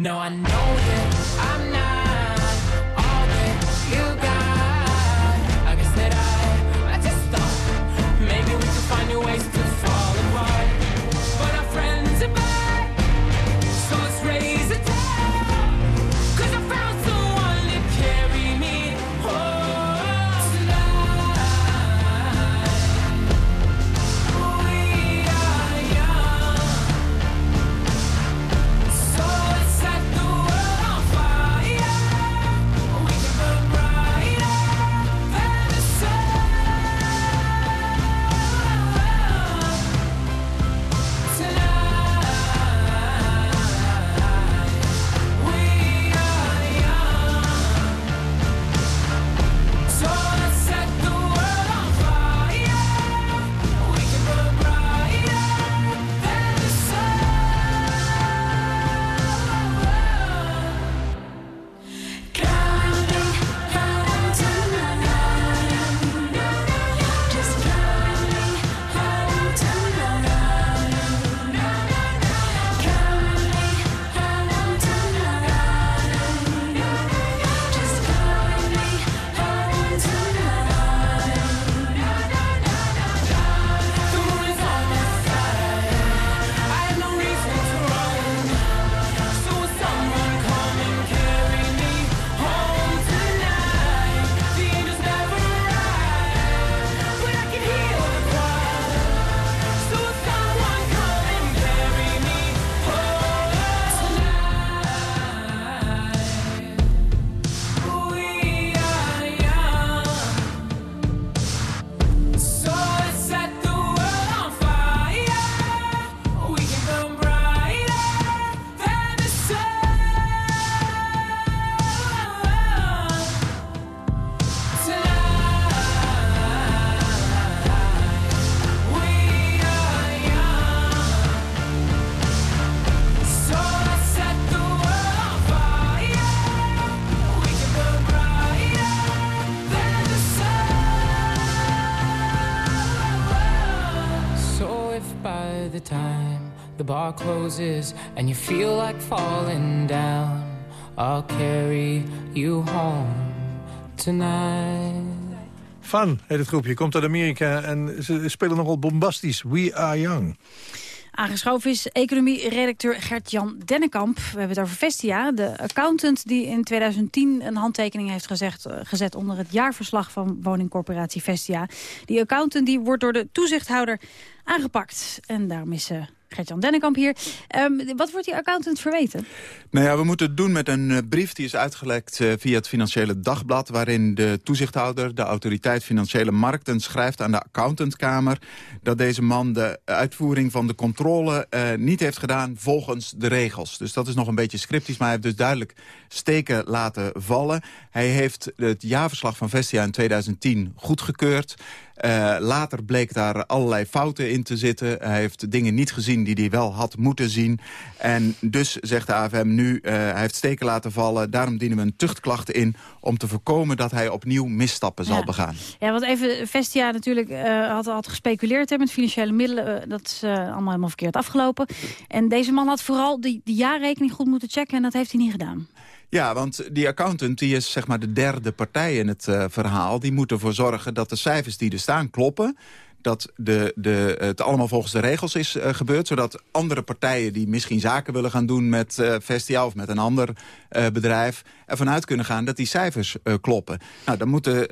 No, I know that I'm not closes and you feel like falling down, I'll carry you home tonight. Fun heet het groepje, komt uit Amerika en ze spelen nogal bombastisch. We are young. Aangeschoven is economie-redacteur Gert-Jan Dennekamp. We hebben het over Vestia, de accountant die in 2010 een handtekening heeft gezegd, eh, gezet onder het jaarverslag van woningcorporatie Vestia. Die accountant die wordt door de toezichthouder aangepakt. En daarom is uh, Gert-Jan Dennekamp hier. Ehm, wat wordt die accountant verweten? Nou ja, we moeten het doen met een eh, brief die is uitgelekt uh, via het Financiële Dagblad... waarin de toezichthouder, de autoriteit Financiële Markten... schrijft aan de accountantkamer dat deze man de uitvoering van de controle... Uh, niet heeft gedaan volgens de regels. Dus dat is nog een beetje scriptisch, maar hij heeft dus duidelijk steken laten vallen. Hij heeft het jaarverslag van Vestia in 2010 goedgekeurd. Uh, later bleek daar allerlei fouten in te zitten. Hij heeft dingen niet gezien die hij wel had moeten zien. En dus zegt de AFM nu, uh, hij heeft steken laten vallen. Daarom dienen we een tuchtklacht in om te voorkomen dat hij opnieuw misstappen ja. zal begaan. Ja, want even, Vestia natuurlijk uh, had, had gespeculeerd hè, met financiële middelen. dat is allemaal helemaal verkeerd afgelopen. En deze man had vooral die, die jaarrekening goed moeten checken en dat heeft hij niet gedaan. Ja, want die accountant die is zeg maar de derde partij in het uh, verhaal. Die moet ervoor zorgen dat de cijfers die er staan kloppen dat de, de, het allemaal volgens de regels is uh, gebeurd. Zodat andere partijen die misschien zaken willen gaan doen met uh, Vestia of met een ander uh, bedrijf... ervan uit kunnen gaan dat die cijfers kloppen. Nou, dan moeten,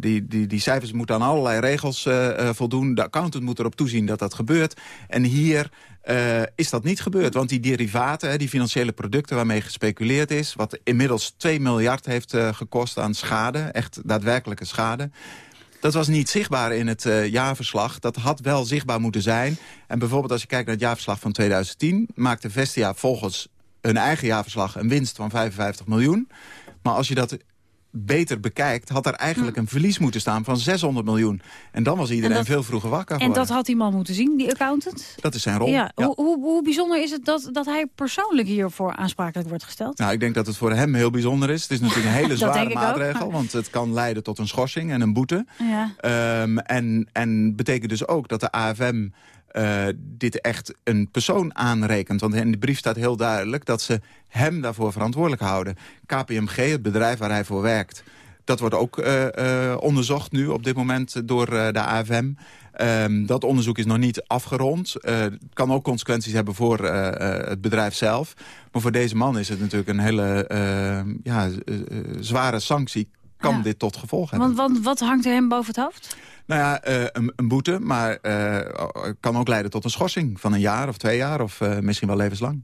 die, die, die cijfers moeten aan allerlei regels voldoen. De accountant moet erop toezien dat dat gebeurt. En hier is dat niet gebeurd. Want die derivaten, die financiële producten waarmee gespeculeerd is... wat inmiddels 2 miljard heeft gekost aan schade, echt daadwerkelijke schade... Dat was niet zichtbaar in het uh, jaarverslag. Dat had wel zichtbaar moeten zijn. En bijvoorbeeld als je kijkt naar het jaarverslag van 2010... maakte Vestia volgens hun eigen jaarverslag een winst van 55 miljoen. Maar als je dat beter bekijkt... had er eigenlijk een verlies moeten staan van 600 miljoen. En dan was iedereen dat, veel vroeger wakker En geworden. dat had die man moeten zien, die accountant? Dat is zijn rol. Ja, ja. Hoe, hoe, hoe, bijzonder is het dat, dat hij persoonlijk hiervoor aansprakelijk wordt gesteld? Nou, ik denk dat het voor hem heel bijzonder is. Het is natuurlijk een hele [LAUGHS] zware maatregel. Ook. Want het kan leiden tot een schorsing en een boete. Ja. Um, en, en betekent dus ook dat de AFM... Uh, dit echt een persoon aanrekent. Want in de brief staat heel duidelijk dat ze hem daarvoor verantwoordelijk houden. KPMG, het bedrijf waar hij voor werkt... Dat wordt ook uh, uh, onderzocht nu op dit moment door de AFM. Um, dat onderzoek is nog niet afgerond. Het kan ook consequenties hebben voor het bedrijf zelf. Maar voor deze man is het natuurlijk een hele ja, zware sanctie. Kan ja. dit tot gevolg hebben. Want, want wat hangt er hem boven het hoofd? Nou ja, uh, een, een, boete, maar uh, kan ook leiden tot een schorsing van een jaar of twee jaar of uh, misschien wel levenslang.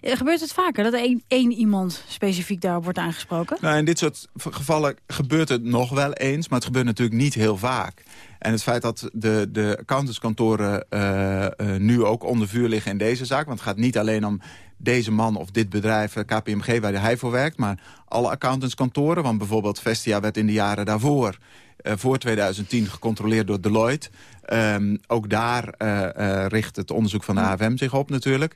Gebeurt het vaker dat één, één iemand specifiek daarop wordt aangesproken? Nou, in dit soort gevallen gebeurt het nog wel eens, maar het gebeurt natuurlijk niet heel vaak. En het feit dat de, de accountantskantoren nu ook onder vuur liggen in deze zaak... want het gaat niet alleen om deze man of dit bedrijf, KPMG, waar hij voor werkt... maar alle accountantskantoren, want bijvoorbeeld Vestia werd in de jaren daarvoor... Uh, voor 2010 gecontroleerd door Deloitte. Um, ook daar uh, uh, richt het onderzoek van de AFM zich op natuurlijk.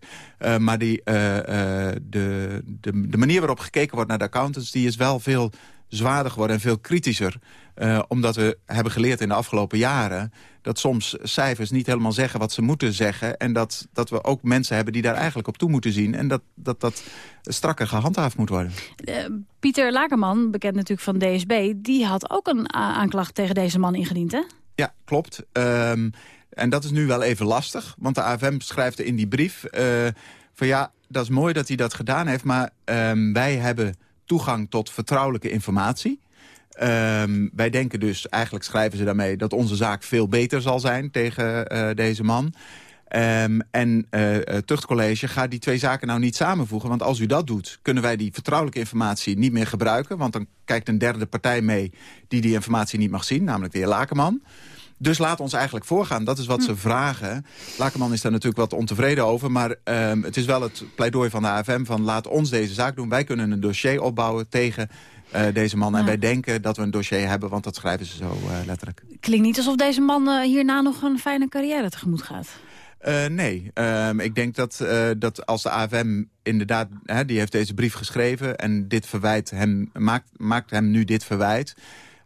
maar die, de, de, de manier waarop gekeken wordt naar de accountants... die is wel veel zwaarder geworden en veel kritischer. Uh, omdat we hebben geleerd in de afgelopen jaren... dat soms cijfers niet helemaal zeggen wat ze moeten zeggen... en dat, dat we ook mensen hebben die daar eigenlijk op toe moeten zien... en dat dat, dat strakker gehandhaafd moet worden. Uh, Pieter Lakerman, bekend natuurlijk van DSB... die had ook een aanklacht tegen deze man ingediend, hè? Ja, klopt. Um, en dat is nu wel even lastig. Want de AFM schrijft in die brief... Uh, van ja, dat is mooi dat hij dat gedaan heeft... maar um, wij hebben toegang tot vertrouwelijke informatie. Um, wij denken dus, eigenlijk schrijven ze daarmee... dat onze zaak veel beter zal zijn tegen uh, deze man. Um, en uh, tuchtcollege gaat die twee zaken nou niet samenvoegen. Want als u dat doet, kunnen wij die vertrouwelijke informatie niet meer gebruiken. Want dan kijkt een derde partij mee die die informatie niet mag zien. Namelijk de heer Lakenman. Dus laat ons eigenlijk voorgaan. Dat is wat ze vragen. Lakenman is daar natuurlijk wat ontevreden over. Maar um, het is wel het pleidooi van de AFM van laat ons deze zaak doen. Wij kunnen een dossier opbouwen tegen uh, deze man. Ja. En wij denken dat we een dossier hebben, want dat schrijven ze zo uh, letterlijk. Klinkt niet alsof deze man uh, hierna nog een fijne carrière tegemoet gaat. Nee, um, ik denk dat, dat als de AFM inderdaad, hè, die heeft deze brief geschreven... en dit verwijt hem, maakt, maakt hem nu dit verwijt...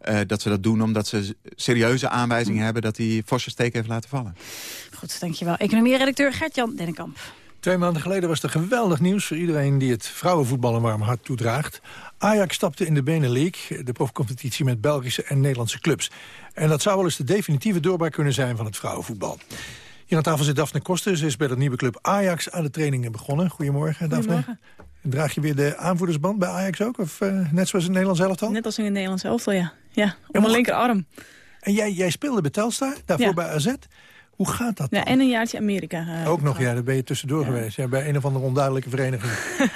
eh, dat ze dat doen omdat ze serieuze aanwijzingen hebben... dat hij forse steek heeft laten vallen. Goed, dankjewel. Economie-redacteur Gert-Jan Dennekamp. Twee maanden geleden was er geweldig nieuws voor iedereen die het vrouwenvoetbal een warm hart toedraagt. Ajax stapte in de League, de profcompetitie met Belgische en Nederlandse clubs. En dat zou wel eens de definitieve doorbraak kunnen zijn van het vrouwenvoetbal. Hier aan tafel zit Daphne Koster. Ze is bij de nieuwe club Ajax aan de trainingen begonnen. Goedemorgen, Daphne. Goedemorgen. Draag je weer de aanvoerdersband bij Ajax ook? Of uh, net zoals in het Nederlands elftal? Net als in het Nederlands elftal, ja. Ja, op mijn linkerarm. En jij, jij speelde bij Telstar, daarvoor Ja. bij AZ. Hoe gaat dat Ja, en een jaartje Amerika. eh, Ook nog, ja, daar ben je tussendoor geweest. Ja, bij een of andere onduidelijke vereniging. [LAUGHS]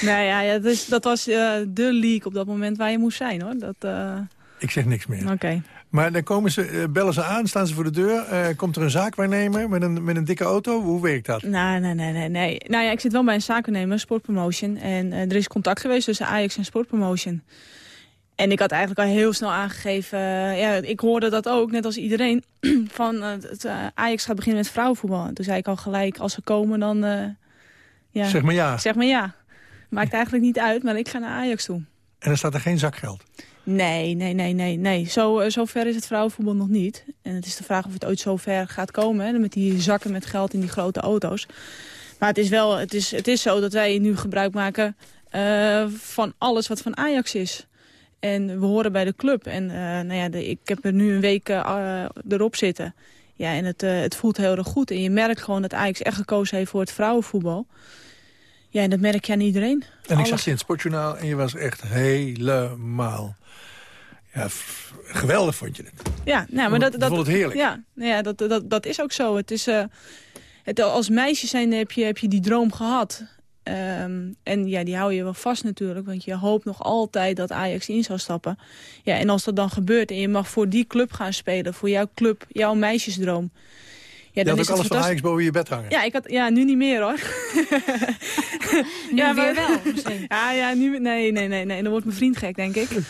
Nou ja, ja dat, was eh, de league op dat moment waar je moest zijn, hoor. Dat, eh, Ik zeg niks meer. Oké. Maar dan komen ze, bellen ze aan, staan ze voor de deur. komt er een zaakwaarnemer met een, met een dikke auto? Hoe werkt dat? Nee, nee, nee, nee, nee. Nou ja, ik zit wel bij een zakennemer, Sportpromotion. En er is contact geweest tussen Ajax en Sportpromotion. En ik had eigenlijk al heel snel aangegeven... eh, ja, ik hoorde dat ook, net als iedereen... [CLEARS THROAT] van eh, het, eh, Ajax gaat beginnen met vrouwenvoetbal. En toen zei ik al gelijk, als ze komen dan... eh, ja, Zeg maar ja. Zeg maar ja. Maakt eigenlijk niet uit, maar ik ga naar Ajax toe. En dan staat er geen zakgeld. Nee, nee, nee, nee, nee. Zo, eh, zo ver is het vrouwenvoetbal nog niet. En het is de vraag of het ooit zo ver gaat komen. Hè, met die zakken met geld in die grote auto's. Maar het is wel, het is, het is zo dat wij nu gebruik maken eh, van alles wat van Ajax is. En we horen bij de club. En eh, nou ja, de, ik heb er nu een week eh, erop zitten. Ja, en het, eh, het voelt heel erg goed. En je merkt gewoon dat Ajax echt gekozen heeft voor het vrouwenvoetbal. Ja, en dat merk je aan iedereen. En ik zag je in het sportjournaal en je was echt helemaal... Ja, geweldig vond je het. Ja, nou, maar dat, dat, vond het heerlijk. Ja, nou ja dat, dat, dat is ook zo. Het is, het, als meisje zijn heb je, heb je die droom gehad. Ehm, en ja, die hou je wel vast natuurlijk. Want je hoopt nog altijd dat Ajax in zou stappen. Ja, en als dat dan gebeurt en je mag voor die club gaan spelen... voor jouw club, jouw meisjesdroom... Ja, je had ook is het alles van. Ajax boven je bed hangen. Ja, ik had, ja, nu niet meer hoor. [LAUGHS] Nu ja, weer maar- wel, misschien. [LAUGHS] Ja, ja, nu, nee, nee, nee, nee, dan wordt mijn vriend gek, denk ik. [LAUGHS]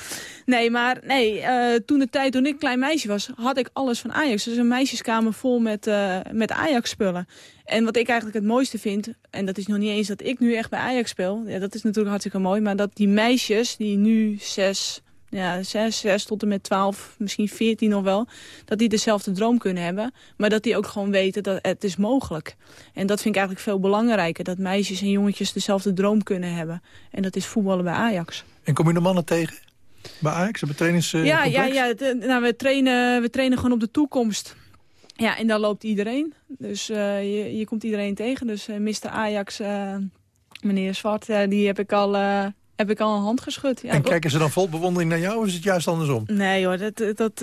Nee, maar nee, eh, toen de tijd, toen ik klein meisje was, had ik alles van Ajax. Dus een meisjeskamer vol met, eh, met Ajax-spullen. En wat ik eigenlijk het mooiste vind, en dat is nog niet eens dat ik nu echt bij Ajax speel. Ja, dat is natuurlijk hartstikke mooi. Maar dat die meisjes die nu zes, ja, zes, zes tot en met twaalf, misschien veertien nog wel. Dat die dezelfde droom kunnen hebben. Maar dat die ook gewoon weten dat het is mogelijk. En dat vind ik eigenlijk veel belangrijker. Dat meisjes en jongetjes dezelfde droom kunnen hebben. En dat is voetballen bij Ajax. En kom je de mannen tegen? Bij Ajax, op het trainings eh, ja, ja, ja. het, nou, we, trainen, we trainen gewoon op de toekomst. Ja, en daar loopt iedereen. Dus eh, je, je komt iedereen tegen. Dus eh Mr. Ajax, meneer Zwart, die heb ik al, heb ik al een hand geschud. Ja, En kijken ze dan vol bewondering naar jou of is het juist andersom? Nee hoor, dat, dat,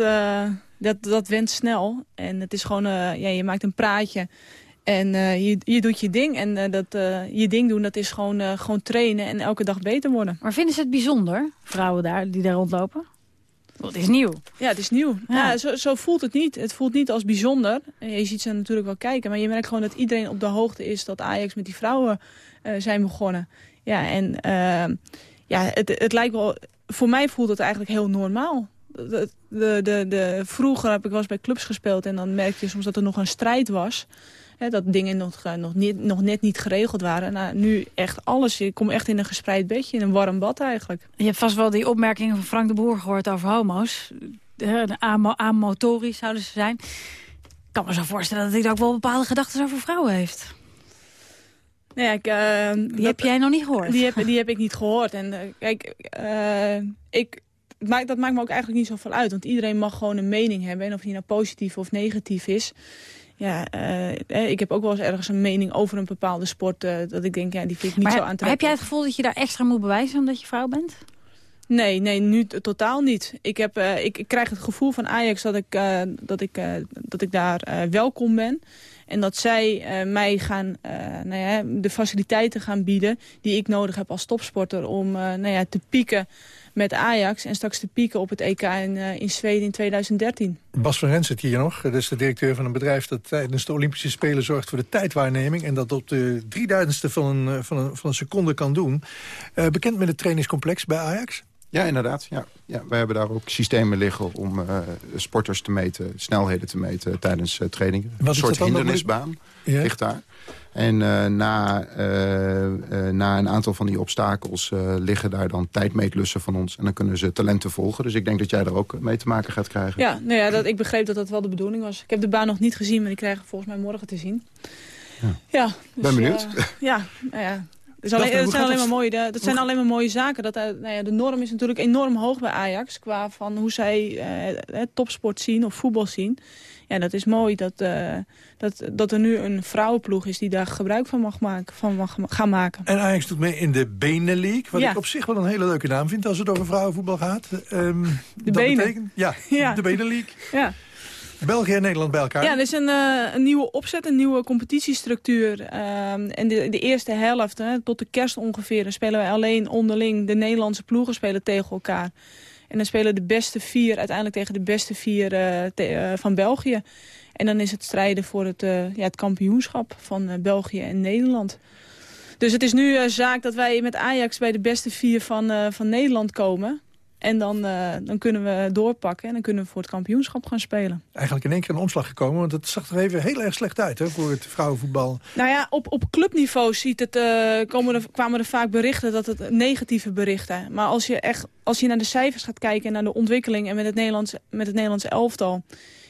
dat, dat went snel. En het is gewoon, ja, je maakt een praatje. En eh, je, je doet je ding. En eh, dat, eh, je ding doen, dat is gewoon, gewoon trainen en elke dag beter worden. Maar vinden ze het bijzonder, vrouwen daar, die daar rondlopen? Want het is nieuw. Ja, het is nieuw. Ja. zo, zo voelt het niet. Het voelt niet als bijzonder. Je ziet ze natuurlijk wel kijken. Maar je merkt gewoon dat iedereen op de hoogte is dat Ajax met die vrouwen zijn begonnen. Ja, en eh, ja, het, het lijkt wel... Voor mij voelt het eigenlijk heel normaal. De, de, de, de, vroeger heb ik wel eens bij clubs gespeeld en dan merkte je soms dat er nog een strijd was. Hè, dat dingen nog, eh, nog, niet, nog net niet geregeld waren. Nou, nu echt alles. Je komt echt in een gespreid bedje, in een warm bad eigenlijk. Je hebt vast wel die opmerkingen van Frank de Boer gehoord over homo's. Amo- amotorisch zouden ze zijn. Ik kan me zo voorstellen dat hij ook wel bepaalde gedachten over vrouwen heeft. Nou ik, eh, Die heb jij nog niet gehoord? Die heb, die heb ik niet gehoord. En eh, kijk, eh, ik, maakt, dat maakt me ook eigenlijk niet zoveel uit. Want iedereen mag gewoon een mening hebben. En of die nou positief of negatief is. Ja, eh, eh, ik heb ook wel eens ergens een mening over een bepaalde sport. eh, dat ik denk, ja, die vind ik niet maar zo aantrekkelijk. heb jij het gevoel dat je daar extra moet bewijzen omdat je vrouw bent? Nee, nee, nu totaal niet. Ik, heb, ik, ik krijg het gevoel van Ajax dat ik, dat ik, dat ik daar welkom ben. En dat zij mij gaan, nou ja, de faciliteiten gaan bieden die ik nodig heb als topsporter om nou ja, te pieken met Ajax en straks te pieken op het EK in, eh, in Zweden in 2013. Bas van Rens zit hier nog. Dat is de directeur van een bedrijf dat tijdens de Olympische Spelen zorgt voor de tijdwaarneming. En dat op de drieduizendste van een, eh, van een, van een seconde kan doen. Eh, bekend met het trainingscomplex bij Ajax? Ja, inderdaad. Ja. Ja, wij hebben daar ook systemen liggen om uh, sporters te meten, snelheden te meten tijdens uh, trainingen. Wat een soort hindernisbaan Ja. ligt daar. En uh, na, na een aantal van die obstakels liggen daar dan tijdmeetlussen van ons. En dan kunnen ze talenten volgen. Dus ik denk dat jij er ook mee te maken gaat krijgen. Ja, nou ja dat, ik begreep dat dat wel de bedoeling was. Ik heb de baan nog niet gezien, maar die krijgen volgens mij morgen te zien. Ja, ja dus, ben benieuwd. ja, nou ja. Dat, alleen, dat, zijn alleen maar mooie, dat zijn alleen maar mooie zaken. Dat, nou ja, de norm is natuurlijk enorm hoog bij Ajax. Qua van hoe zij uh, topsport zien of voetbal zien. Ja, dat is mooi dat, uh, dat, dat er nu een vrouwenploeg is die daar gebruik van mag maken. Van mag gaan maken. En Ajax doet mee in de Benelink. Wat Ja. ik op zich wel een hele leuke naam vind als het over vrouwenvoetbal gaat. Ehm, De dat benen. betekent- ja, [LAUGHS] Ja. de Benelink. Ja. België en Nederland bij elkaar. Ja, er is een, eh, een nieuwe opzet, een nieuwe competitiestructuur. Ehm, en de, de eerste helft, hè, tot de kerst ongeveer, dan spelen wij alleen onderling. De Nederlandse ploegen spelen tegen elkaar. En dan spelen de beste vier uiteindelijk tegen de beste vier eh, eh, van België. En dan is het strijden voor het, eh, ja, het kampioenschap van België en Nederland. Dus het is nu zaak dat wij met Ajax bij de beste vier van, van Nederland komen. En dan, eh, dan kunnen we doorpakken en dan kunnen we voor het kampioenschap gaan spelen. Eigenlijk in één keer een omslag gekomen. Want het zag er even heel erg slecht uit hè, voor het vrouwenvoetbal. Nou ja, op, op clubniveau ziet het, eh, komen er, kwamen er vaak berichten dat het negatieve berichten. Maar als je, echt, als je naar de cijfers gaat kijken en naar de ontwikkeling en met het Nederlands, met het Nederlands elftal.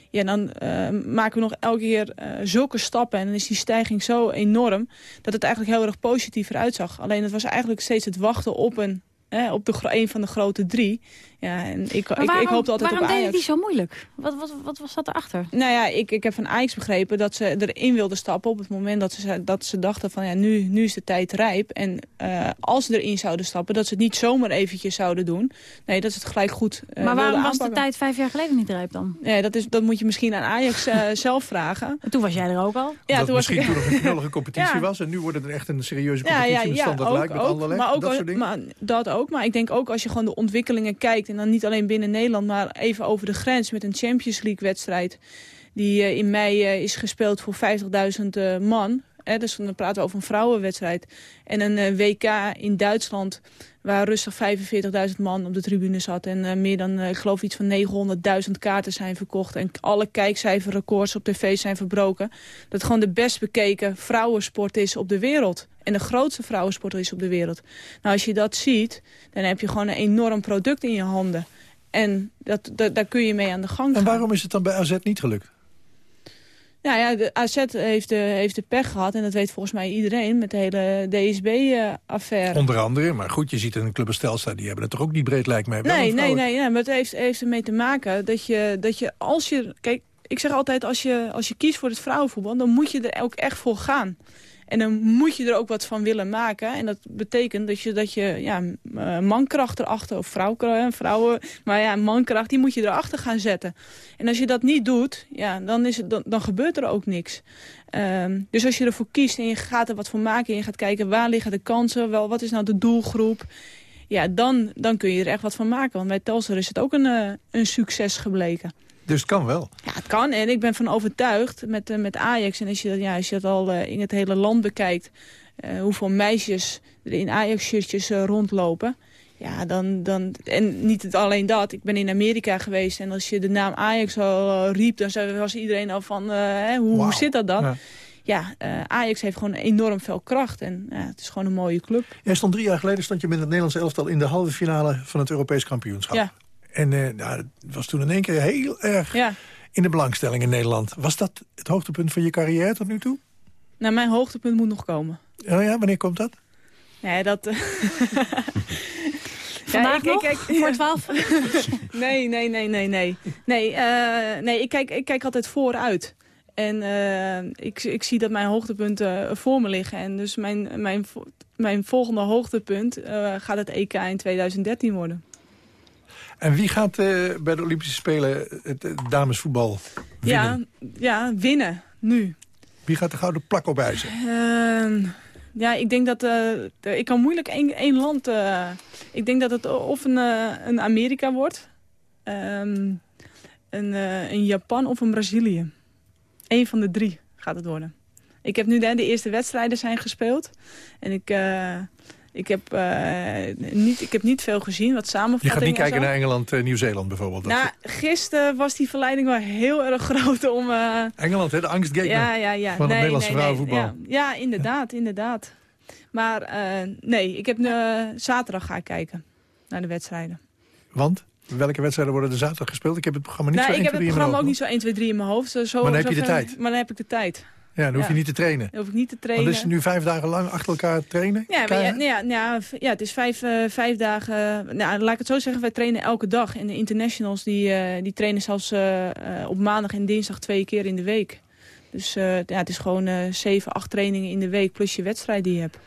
Ja, dan eh, maken we nog elke keer zulke stappen. En dan is die stijging zo enorm dat het eigenlijk heel erg positief eruit zag. Alleen het was eigenlijk steeds het wachten op een, hè, op de, een van de grote drie. Ja, en ik, Maar ik, waarom, ik hoopte altijd waarom op deed Ajax. het die zo moeilijk? Wat, wat, wat was dat erachter? Nou ja, ik, ik heb van Ajax begrepen dat ze erin wilden stappen op het moment dat ze, dat ze dachten van ja, nu, nu is de tijd rijp. En eh, als ze erin zouden stappen, dat ze het niet zomaar eventjes zouden doen. Nee, dat ze het gelijk goed eh maar waarom was de tijd vijf jaar geleden niet rijp dan? Nee, dat, is, dat moet je misschien aan Ajax eh, [LAUGHS] zelf vragen. En toen was jij er ook al? Ja, dat toen was misschien ik... toen nog een knullige [LAUGHS] competitie Ja. was. En nu wordt het er echt een serieuze Ja, competitie ja, met ja standaard ook, Luik, met ook, Anderlecht. maar ook dat soort dingen. maar dat ook. Maar ik denk ook als je gewoon de ontwikkelingen kijkt... en dan niet alleen binnen Nederland, maar even over de grens... met een Champions League-wedstrijd die eh, in mei eh, is gespeeld voor 50.000 eh, man... Dus dan praten we over een vrouwenwedstrijd. En een WK in Duitsland waar rustig 45.000 man op de tribune zat. En meer dan, ik geloof iets van 900.000 kaarten zijn verkocht. En alle kijkcijferrecords op tv zijn verbroken. Dat gewoon de best bekeken vrouwensport is op de wereld. En de grootste vrouwensport is op de wereld. Nou, als je dat ziet, dan heb je gewoon een enorm product in je handen. En dat, dat, daar kun je mee aan de gang gaan. En waarom is het dan bij AZ niet gelukt? Nou ja, de AZ heeft de, heeft de pech gehad. En dat weet volgens mij iedereen met de hele DSB-affaire. Onder andere, maar goed, je ziet een club die hebben het toch ook niet breed, lijkt mij. Wel Nee, nee, nee, maar het heeft, heeft ermee te maken dat je, dat je als je... Kijk, ik zeg altijd, als je, als je kiest voor het vrouwenvoetbal... dan moet je er ook echt voor gaan. En dan moet je er ook wat van willen maken. En dat betekent dat je, dat je ja, eh, mankracht erachter, of vrouwkracht, vrouwen... maar ja, mankracht, die moet je erachter gaan zetten. En als je dat niet doet, ja, dan, is het, dan, dan gebeurt er ook niks. Ehm, dus als je ervoor kiest en je gaat er wat van maken... en je gaat kijken waar liggen de kansen, wel, wat is nou de doelgroep... Ja, dan, dan kun je er echt wat van maken. Want bij Telstar is het ook een, eh, een succes gebleken. Dus het kan wel. Ja, het kan. En ik ben van overtuigd met, eh, met Ajax. En als je dat, ja, als je dat al eh, in het hele land bekijkt... eh, hoeveel meisjes er in Ajax-shirtjes rondlopen... Ja, dan, dan, en niet het, alleen dat. Ik ben in Amerika geweest en als je de naam Ajax al riep... dan zei- was iedereen al van, hè, hoe, hoe zit dat dan? Ja. Ja, eh, Ajax heeft gewoon enorm veel kracht. En ja, het is gewoon een mooie club. Jij stond drie jaar geleden stond je met het Nederlandse elftal... in de halve finale van het Europees kampioenschap. Ja. En eh, nou, het was toen in één keer heel erg Ja. in de belangstelling in Nederland. Was dat het hoogtepunt van je carrière tot nu toe? Nou, mijn hoogtepunt moet nog komen. Oh ja, wanneer komt dat? Nee, dat... eh, [LAUGHS] Vandaag ik- ik- nog? ik- Voor 12? [LAUGHS] nee, nee, nee, nee, nee. Nee, eh, nee ik, kijk, ik kijk altijd vooruit. En eh, ik, ik zie dat mijn hoogtepunten voor me liggen. En dus mijn, mijn, mijn volgende hoogtepunt eh, gaat het EK in 2013 worden. En wie gaat eh, bij de Olympische Spelen het eh, damesvoetbal winnen? Ja, ja, winnen. Nu. Wie gaat de gouden plak opeisen? Ehm, ja, ik denk dat... eh, ik kan moeilijk één, één land... ik denk dat het of een, een Amerika wordt... ehm, een, een Japan of een Brazilië. Eén van de drie gaat het worden. Ik heb nu de, de eerste wedstrijden zijn gespeeld. En ik, Ik heb, eh, niet, ik heb niet veel gezien, wat Je samenvattingen gaat niet en kijken naar Engeland, eh, Nieuw-Zeeland bijvoorbeeld. Nou, gisteren was die verleiding wel heel erg [LAUGHS] groot om... eh, Engeland, hè, de angstgegner ja, ja, ja. van het Nederlandse nee, nee, vrouwenvoetbal. Ja, ja, inderdaad, inderdaad. Maar nee, ik heb zaterdag ga ik kijken naar de wedstrijden. Want? Welke wedstrijden worden er zaterdag gespeeld? Ik heb het programma niet nou, zo ik 1, heb 2, het 3 in mijn programma ook hoofd. niet zo 1, 2, 3 in mijn hoofd. Zo, Maar dan heb je de tijd. Maar dan heb ik de tijd. Ja, dan hoef je niet te trainen. Dan hoef ik niet te Want trainen. is het nu vijf dagen lang achter elkaar trainen? Ja, maar ja, ja, nou ja, ja, het is vijf, eh, vijf dagen. Nou, laat ik het zo zeggen, wij trainen elke dag. En de internationals die, eh, die trainen zelfs eh, op maandag en dinsdag twee keer in de week. Dus ja, het is gewoon zeven, acht trainingen in de week plus je wedstrijd die je hebt.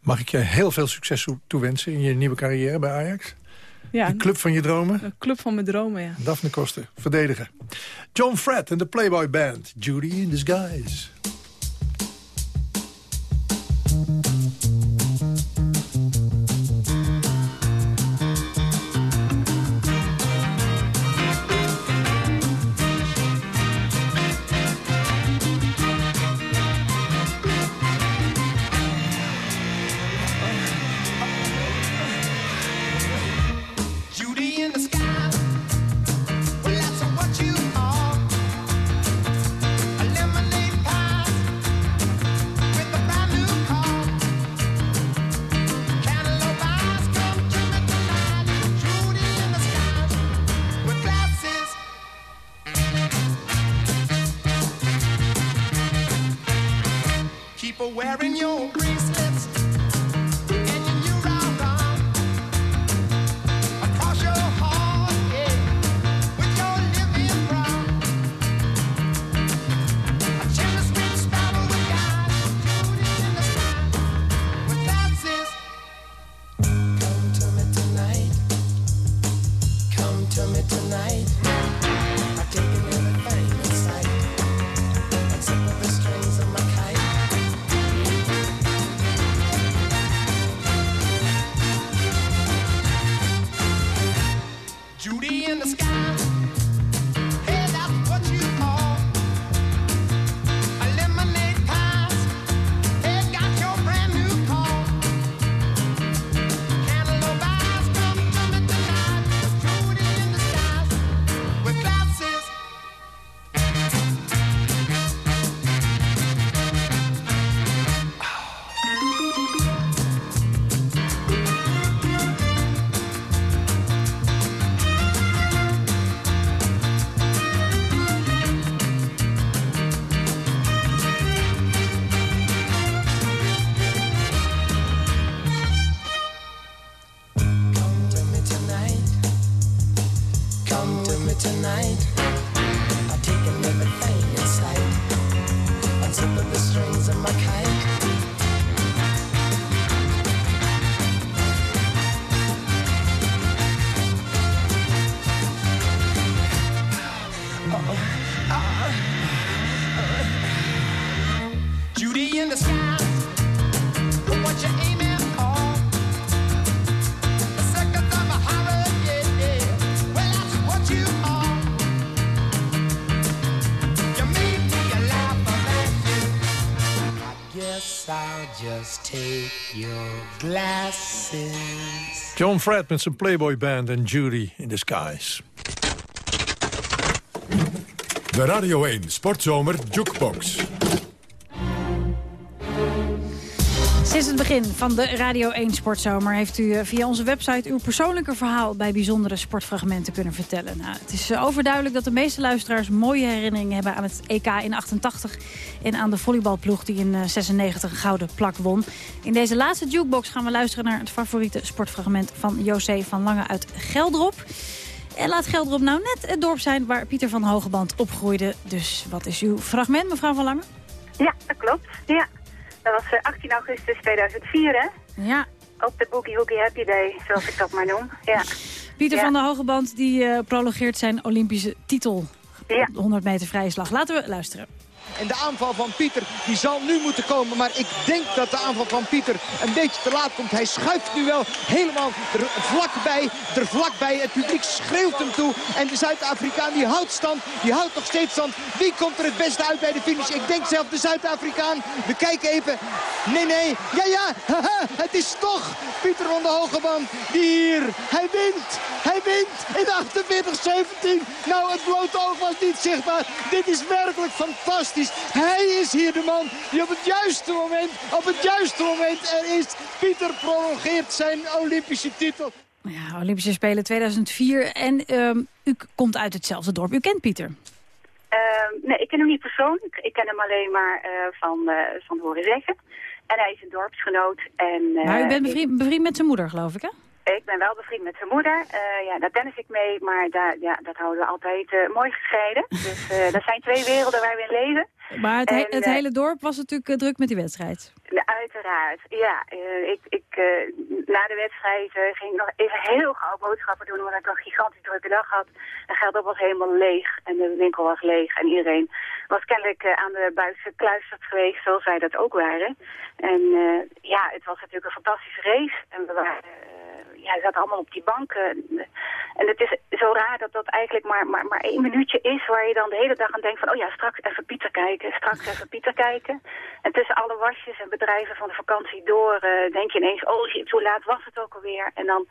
Mag ik je heel veel succes toe- toewensen in je nieuwe carrière bij Ajax? Ja, De club van je dromen? een club van mijn dromen, ja. Daphne Koster, verdediger. John Fred en de Playboy Band. Judy in Disguise. John Fred met zijn Playboy Band en Judy in Disguise. De Radio 1 Sportzomer Jukebox. Sinds het begin van de Radio 1 Sportzomer heeft u eh, via onze website uw persoonlijke verhaal bij bijzondere sportfragmenten kunnen vertellen. Nou, het is eh, overduidelijk dat de meeste luisteraars mooie herinneringen hebben aan het EK in 88 en aan de volleybalploeg die in eh, 96 een gouden plak won. In deze laatste jukebox gaan we luisteren naar het favoriete sportfragment van José van Lange uit Geldrop. En laat Geldrop nou net het dorp zijn waar Pieter van Hogeband opgroeide. Dus wat is uw fragment, mevrouw van Lange? Ja, dat klopt. Ja. Dat was eh, 18 augustus 2004, hè? Ja. Op de Boogie Woogie Happy Day, zoals ik dat maar noem. Ja. Pieter Ja. van der Hogeband die eh, prologeert zijn Olympische titel. Ja. De 100 meter vrije slag. Laten we luisteren. En de aanval van Pieter die zal nu moeten komen. Maar ik denk dat de aanval van Pieter een beetje te laat komt. Hij schuift nu wel helemaal er vlakbij. Er vlakbij. Het publiek schreeuwt hem toe. En de Zuid-Afrikaan die houdt stand. Die houdt nog steeds stand. Wie komt er het beste uit bij de finish? Ik denk zelf de Zuid-Afrikaan. We kijken even. Nee, nee. Ja, ja. Het is toch Pieter van de Hogeband die hier, hij wint, hij wint in 48-17. Nou, het blote oog was niet zichtbaar. Dit is werkelijk fantastisch. Hij is hier de man die op het juiste moment, op het juiste moment er is. Pieter prolongeert zijn Olympische titel. Ja, Olympische Spelen 2004. En ehm, u komt uit hetzelfde dorp. U kent Pieter. Ehm, nee, ik ken hem niet persoonlijk. Ik ken hem alleen maar eh, van, eh, van horen zeggen. En hij is een dorpsgenoot. En, eh, maar u bent ik- bevriend, bevriend met zijn moeder, geloof ik, hè? Ben wel bevriend met zijn moeder. Eh, ja, daar tennis ik mee, maar daar, ja, dat houden we altijd eh, mooi gescheiden. [LAUGHS] Dus eh, dat zijn twee werelden waar we in leven. Maar het, he- En, het hele dorp was natuurlijk druk met die wedstrijd. Uiteraard, ja. ik, ik, na de wedstrijd ging ik nog even heel gauw boodschappen doen, omdat ik een gigantisch drukke dag had. En Gelderop was helemaal leeg en de winkel was leeg en iedereen was kennelijk aan de buis gekluisterd geweest, zoals wij dat ook waren. En ja, het was natuurlijk een fantastische race en we waren... eh, ja, zaten allemaal op die banken. En het is zo raar dat dat eigenlijk maar, maar, maar één minuutje is... waar je dan de hele dag aan denkt van... oh ja, straks even Pieter kijken, straks even Pieter kijken. En tussen alle wasjes en bedrijven van de vakantie door... eh, denk je ineens, oh hoe laat was het ook alweer? En dan,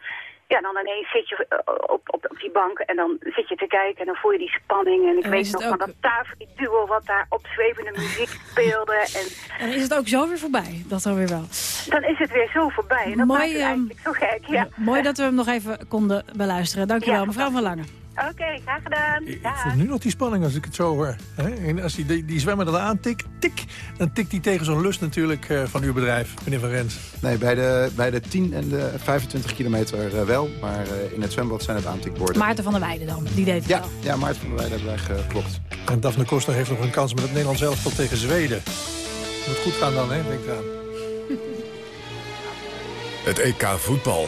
ja, dan ineens zit je eh, op, op, op die bank en dan zit je te kijken... en dan voel je die spanning. En ik En weet nog van dat tafelduo wat daar opzwevende muziek [LAUGHS] speelde. En En dan is het ook zo weer voorbij. Dat dan weer wel. dan is het weer zo voorbij. En dat Mooi, maakt het ehm, eigenlijk zo gek, ja. Mooi dat we hem nog even konden beluisteren. Dankjewel, Ja, mevrouw van Lange. Oké, graag gedaan. Ik voel nu nog die spanning als ik het zo hoor. Hè? En als die, die, die zwemmer er aantikt, tik, dan tikt hij tegen zo'n lust natuurlijk eh, van uw bedrijf, meneer Van Rens. Nee, bij de, bij de 10 en de 25 kilometer eh, wel. Maar eh, in het zwembad zijn het aantikborden. Maarten van der Weijden dan, die deed het Ja, wel. ja Maarten van der Weijden hebben wij geklopt. En Daphne Koster heeft nog een kans met het Nederlands elftal tegen Zweden. Moet goed gaan dan, hè? Denk eraan. Het EK voetbal.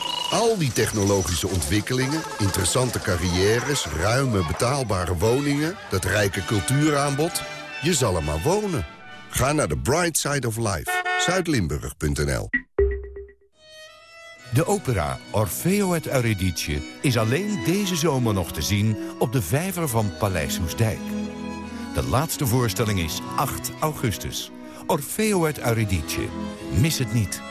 Al die technologische ontwikkelingen, interessante carrières... ruime betaalbare woningen, dat rijke cultuuraanbod... je zal er maar wonen. Ga naar de Bright Side of Life. Zuidlimburg.nl De opera Orfeo het Eurydice is alleen deze zomer nog te zien op de vijver van Paleis Soesdijk. De laatste voorstelling is 8 augustus. Orfeo het Eurydice. Mis het niet.